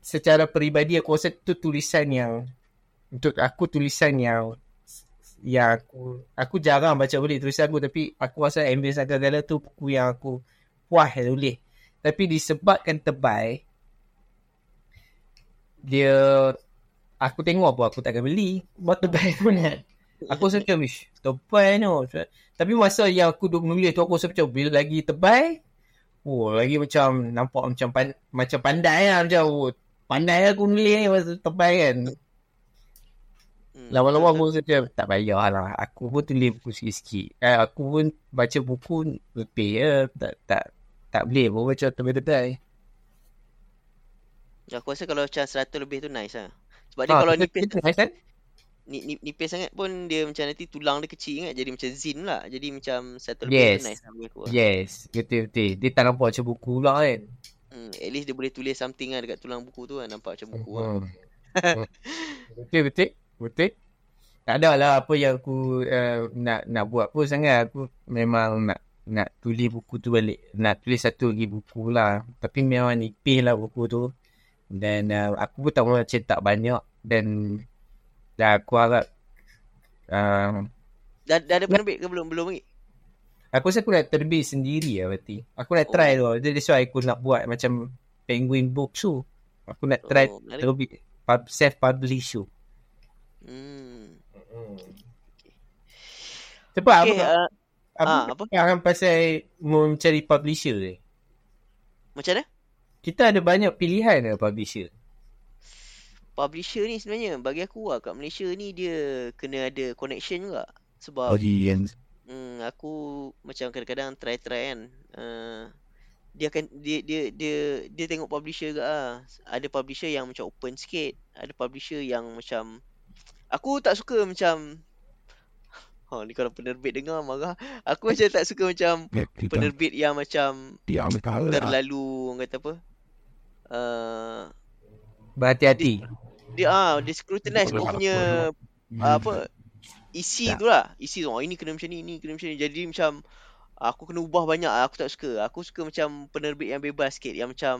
secara peribadi aku rasa tu tulisan yang untuk aku tulisan yang yang aku aku jarang baca balik tulisan aku tapi aku rasa MA Sangka Gala tu buku yang aku puas tulis. Tapi disebabkan tebal dia aku tengok apa aku takkan beli buat tebal pun kan. Aku rasa macam Tebal tu Tapi masa yang aku duduk menulis tu Aku rasa macam Bila lagi tebal Oh lagi macam Nampak macam pan, Macam pandai lah Macam oh, Pandai aku nulis ni Masa tebal kan hmm. Lama-lama aku rasa macam Tak payah lah Aku pun tulis buku sikit-sikit eh, Aku pun baca buku Lebih ya Tak Tak tak boleh pun baca tebal-tebal Aku rasa kalau macam 100 lebih tu nice lah Sebab dia ha, kalau nipis nice, kan? Ni, ni, nipis sangat pun dia macam nanti tulang dia kecil ingat jadi macam zin lah. Jadi macam lebih yes. nice lah aku yes betul betul. Dia tak nampak macam buku lah kan? Hmm, at least dia boleh tulis something lah dekat tulang buku tu kan nampak macam buku lah. hmm. lah betul betul betul. Tak ada lah apa yang aku uh, nak nak buat pun sangat. Aku memang nak nak tulis buku tu balik. Nak tulis satu lagi buku lah. Tapi memang nipis lah buku tu. Dan uh, aku pun tak mahu cetak banyak. Dan Dah aku harap uh, dah, dah ada penerbit ke belum? Belum lagi? Aku rasa aku nak terbit sendiri lah berarti. Aku nak try Oh. tu. That's why aku nak buat macam Penguin Books tu. Aku nak try Oh, terbit pub, self-publish tu. Hmm. Sebab Okay, apa, uh, apa, ah, apa? yang pasal mencari publisher ni? macam mana? Kita ada banyak pilihan lah publisher. Publisher ni sebenarnya bagi aku lah kat Malaysia ni dia kena ada connection juga. Sebab Audience. Hmm, aku macam kadang-kadang try-try kan. Uh, dia akan dia dia dia dia tengok publisher ke ah. Ada publisher yang macam open sikit, ada publisher yang macam aku tak suka macam Ha ni kalau penerbit dengar marah. Aku macam tak suka macam penerbit yang macam terlalu orang kata apa? Uh, Berhati-hati. dia ah dia scrutinize kau punya ah, apa isi Tak. tu lah. Isi tu oh, ini kena macam ni ini kena macam ni. Jadi macam aku kena ubah banyak aku tak suka. Aku suka macam penerbit yang bebas sikit. Yang macam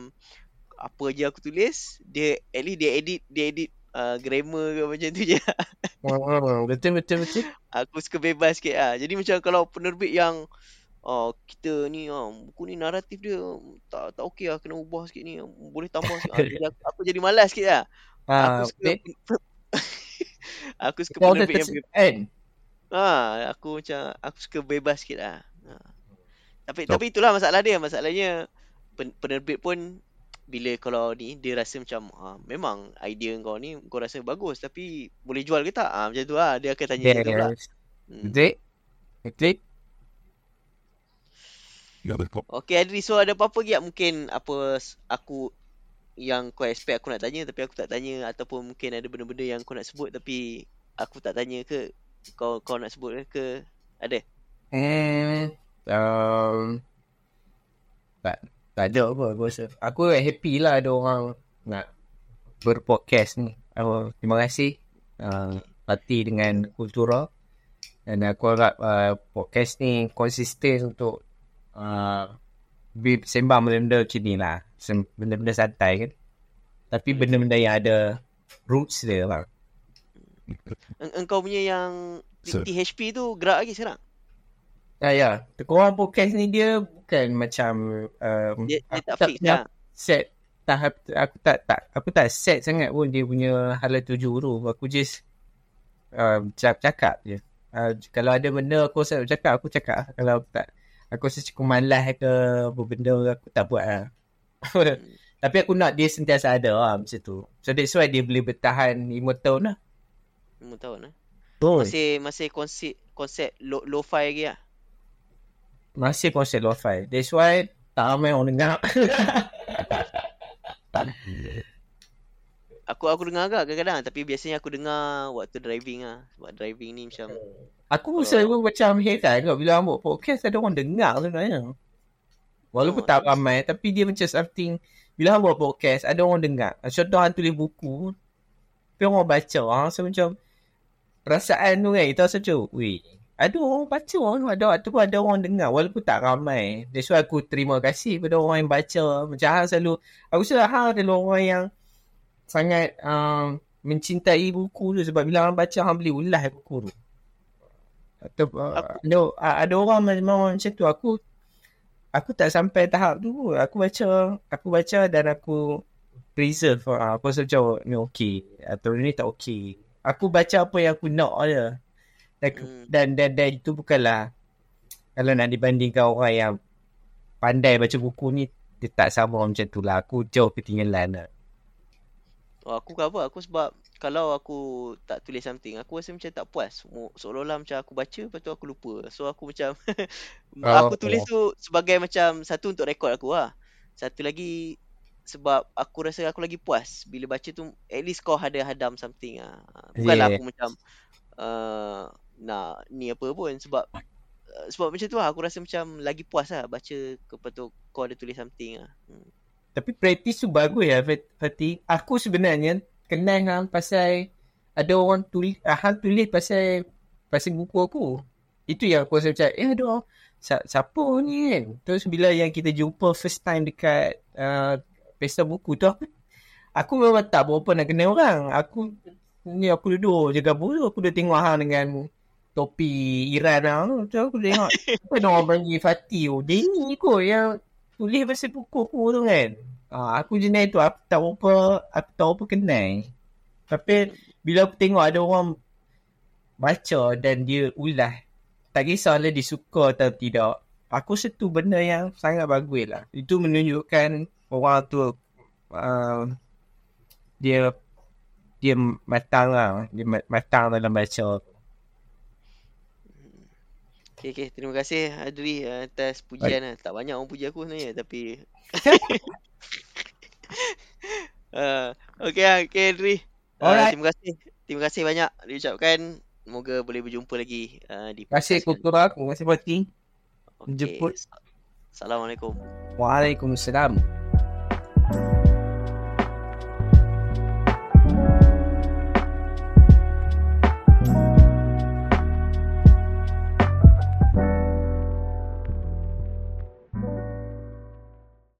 apa je aku tulis dia at least dia edit dia edit uh, grammar ke macam tu je. Hmm, betul betul betul. aku suka bebas sikit ah jadi macam kalau penerbit yang Oh, kita ni ah, buku ni naratif dia tak tak okey lah. Kena ubah sikit ni. Boleh tambah sikit. Ah, jadi aku, aku jadi malas sikit lah. Ah, aku suka okay. aku suka penerbit yang person- kan? Ha, aku macam aku suka bebas sikit lah. Ha. Tapi So- tapi itulah masalah dia. Masalahnya pen, penerbit pun bila kalau ni dia rasa macam ha, memang idea kau ni kau rasa bagus tapi boleh jual ke tak? Ha, macam tu lah. Dia akan tanya yes. tu pula. Yes. Hmm. Betul? Betul? Okay Adri, so ada apa-apa lagi mungkin apa aku yang kau expect aku nak tanya tapi aku tak tanya ataupun mungkin ada benda-benda yang kau nak sebut tapi aku tak tanya ke kau kau nak sebut ke ada? Eh, um, tak, tak ada apa aku rasa. Aku happy lah ada orang nak berpodcast ni. Aku, terima kasih uh, Hati dengan Kultura. Dan aku harap uh, podcast ni konsisten untuk uh, sembang benda-benda macam ni lah. Sem- Benda-benda santai kan. Tapi benda-benda yang ada roots dia lah. Eng- Engkau punya yang So- THP tu gerak lagi sekarang? Ya, ya. Korang podcast ni dia bukan macam um, Dia, dia aku tak fix lah. set tahap aku tak tak aku tak set sangat pun dia punya hala tuju tu. Aku just uh, cakap, cakap je. Uh, kalau ada benda aku rasa nak cakap aku cakap. Kalau tak aku rasa cukup malas ke apa benda aku tak buat lah. Tapi aku nak dia sentiasa ada lah macam tu. So that's why dia boleh bertahan 5 tahun lah. Lima tahun eh. Oh. Masih masih konsep konsep low, low-fi lagi lah. Masih konsep lo-fi. That's why tak ramai orang dengar. Aku aku dengar agak kadang-kadang tapi biasanya aku dengar waktu driving lah. Sebab driving ni macam Aku selalu macam heran kot bila buat podcast ada orang dengar sebenarnya. Walaupun Oh, tak ramai tapi dia macam something bila orang buat podcast ada orang dengar. Contoh orang tulis buku tapi orang baca orang rasa macam perasaan tu kan kita rasa macam weh ada orang baca orang ada ataupun ada orang dengar walaupun tak ramai. That's why aku terima kasih kepada orang yang baca. Macam hang selalu aku rasa hang adalah orang yang sangat um, mencintai buku tu sebab bila orang baca hang boleh ulas buku tu. Atau uh, ada ada orang memang macam tu aku aku tak sampai tahap tu. Aku baca aku baca dan aku preserve uh, aku rasa macam ni okey atau ni tak okey. Aku baca apa yang aku nak je. Dan, Hmm. dan, dan, dan itu bukanlah kalau nak dibandingkan orang yang pandai baca buku ni dia tak sama macam tu lah. Aku jauh ketinggalan lah. oh, aku apa? Aku sebab kalau aku tak tulis something aku rasa macam tak puas. Seolah-olah macam aku baca lepas tu aku lupa. So aku macam Oh, aku tulis tu sebagai macam satu untuk rekod aku lah. Satu lagi sebab aku rasa aku lagi puas bila baca tu at least kau ada hadam something ah. Bukanlah Yeah. aku macam uh, nak ni apa pun sebab uh, sebab macam tu lah aku rasa macam lagi puas lah baca lepas tu kau ada tulis something lah. Hmm. Tapi praktis tu bagus ya Fat- Fatih. Aku sebenarnya kenal hang pasal ada orang tulis ah, hang tulis pasal pasal buku aku. Itu yang aku rasa macam eh ada orang si- siapa ni kan. Terus bila yang kita jumpa first time dekat uh, pesta buku tu aku aku memang tak berapa nak kenal orang. Aku ni aku duduk jaga bulu aku dah tengok hang dengan topi Iran lah. Tu aku tengok. Apa dia orang panggil Fatih? Oh, dia ni kot yang tulis pasal buku-buku tu kan. Ah, aku jenis tu aku tak apa aku tak apa kenal. Tapi bila aku tengok ada orang baca dan dia ulas tak kisahlah dia suka atau tidak. Aku rasa tu benda yang sangat bagus lah. Itu menunjukkan orang tu uh, dia dia matang lah. Dia matang dalam baca. Okay, okay. Terima kasih Adri atas pujian lah. Tak banyak orang puji aku sebenarnya tapi... uh, okay lah, okay Adri. Uh, terima kasih. Terima kasih banyak diucapkan. Semoga boleh berjumpa lagi uh, di Terima kasih Kultura. Terima kasih Pati. Okay. Assalamualaikum. Waalaikumsalam.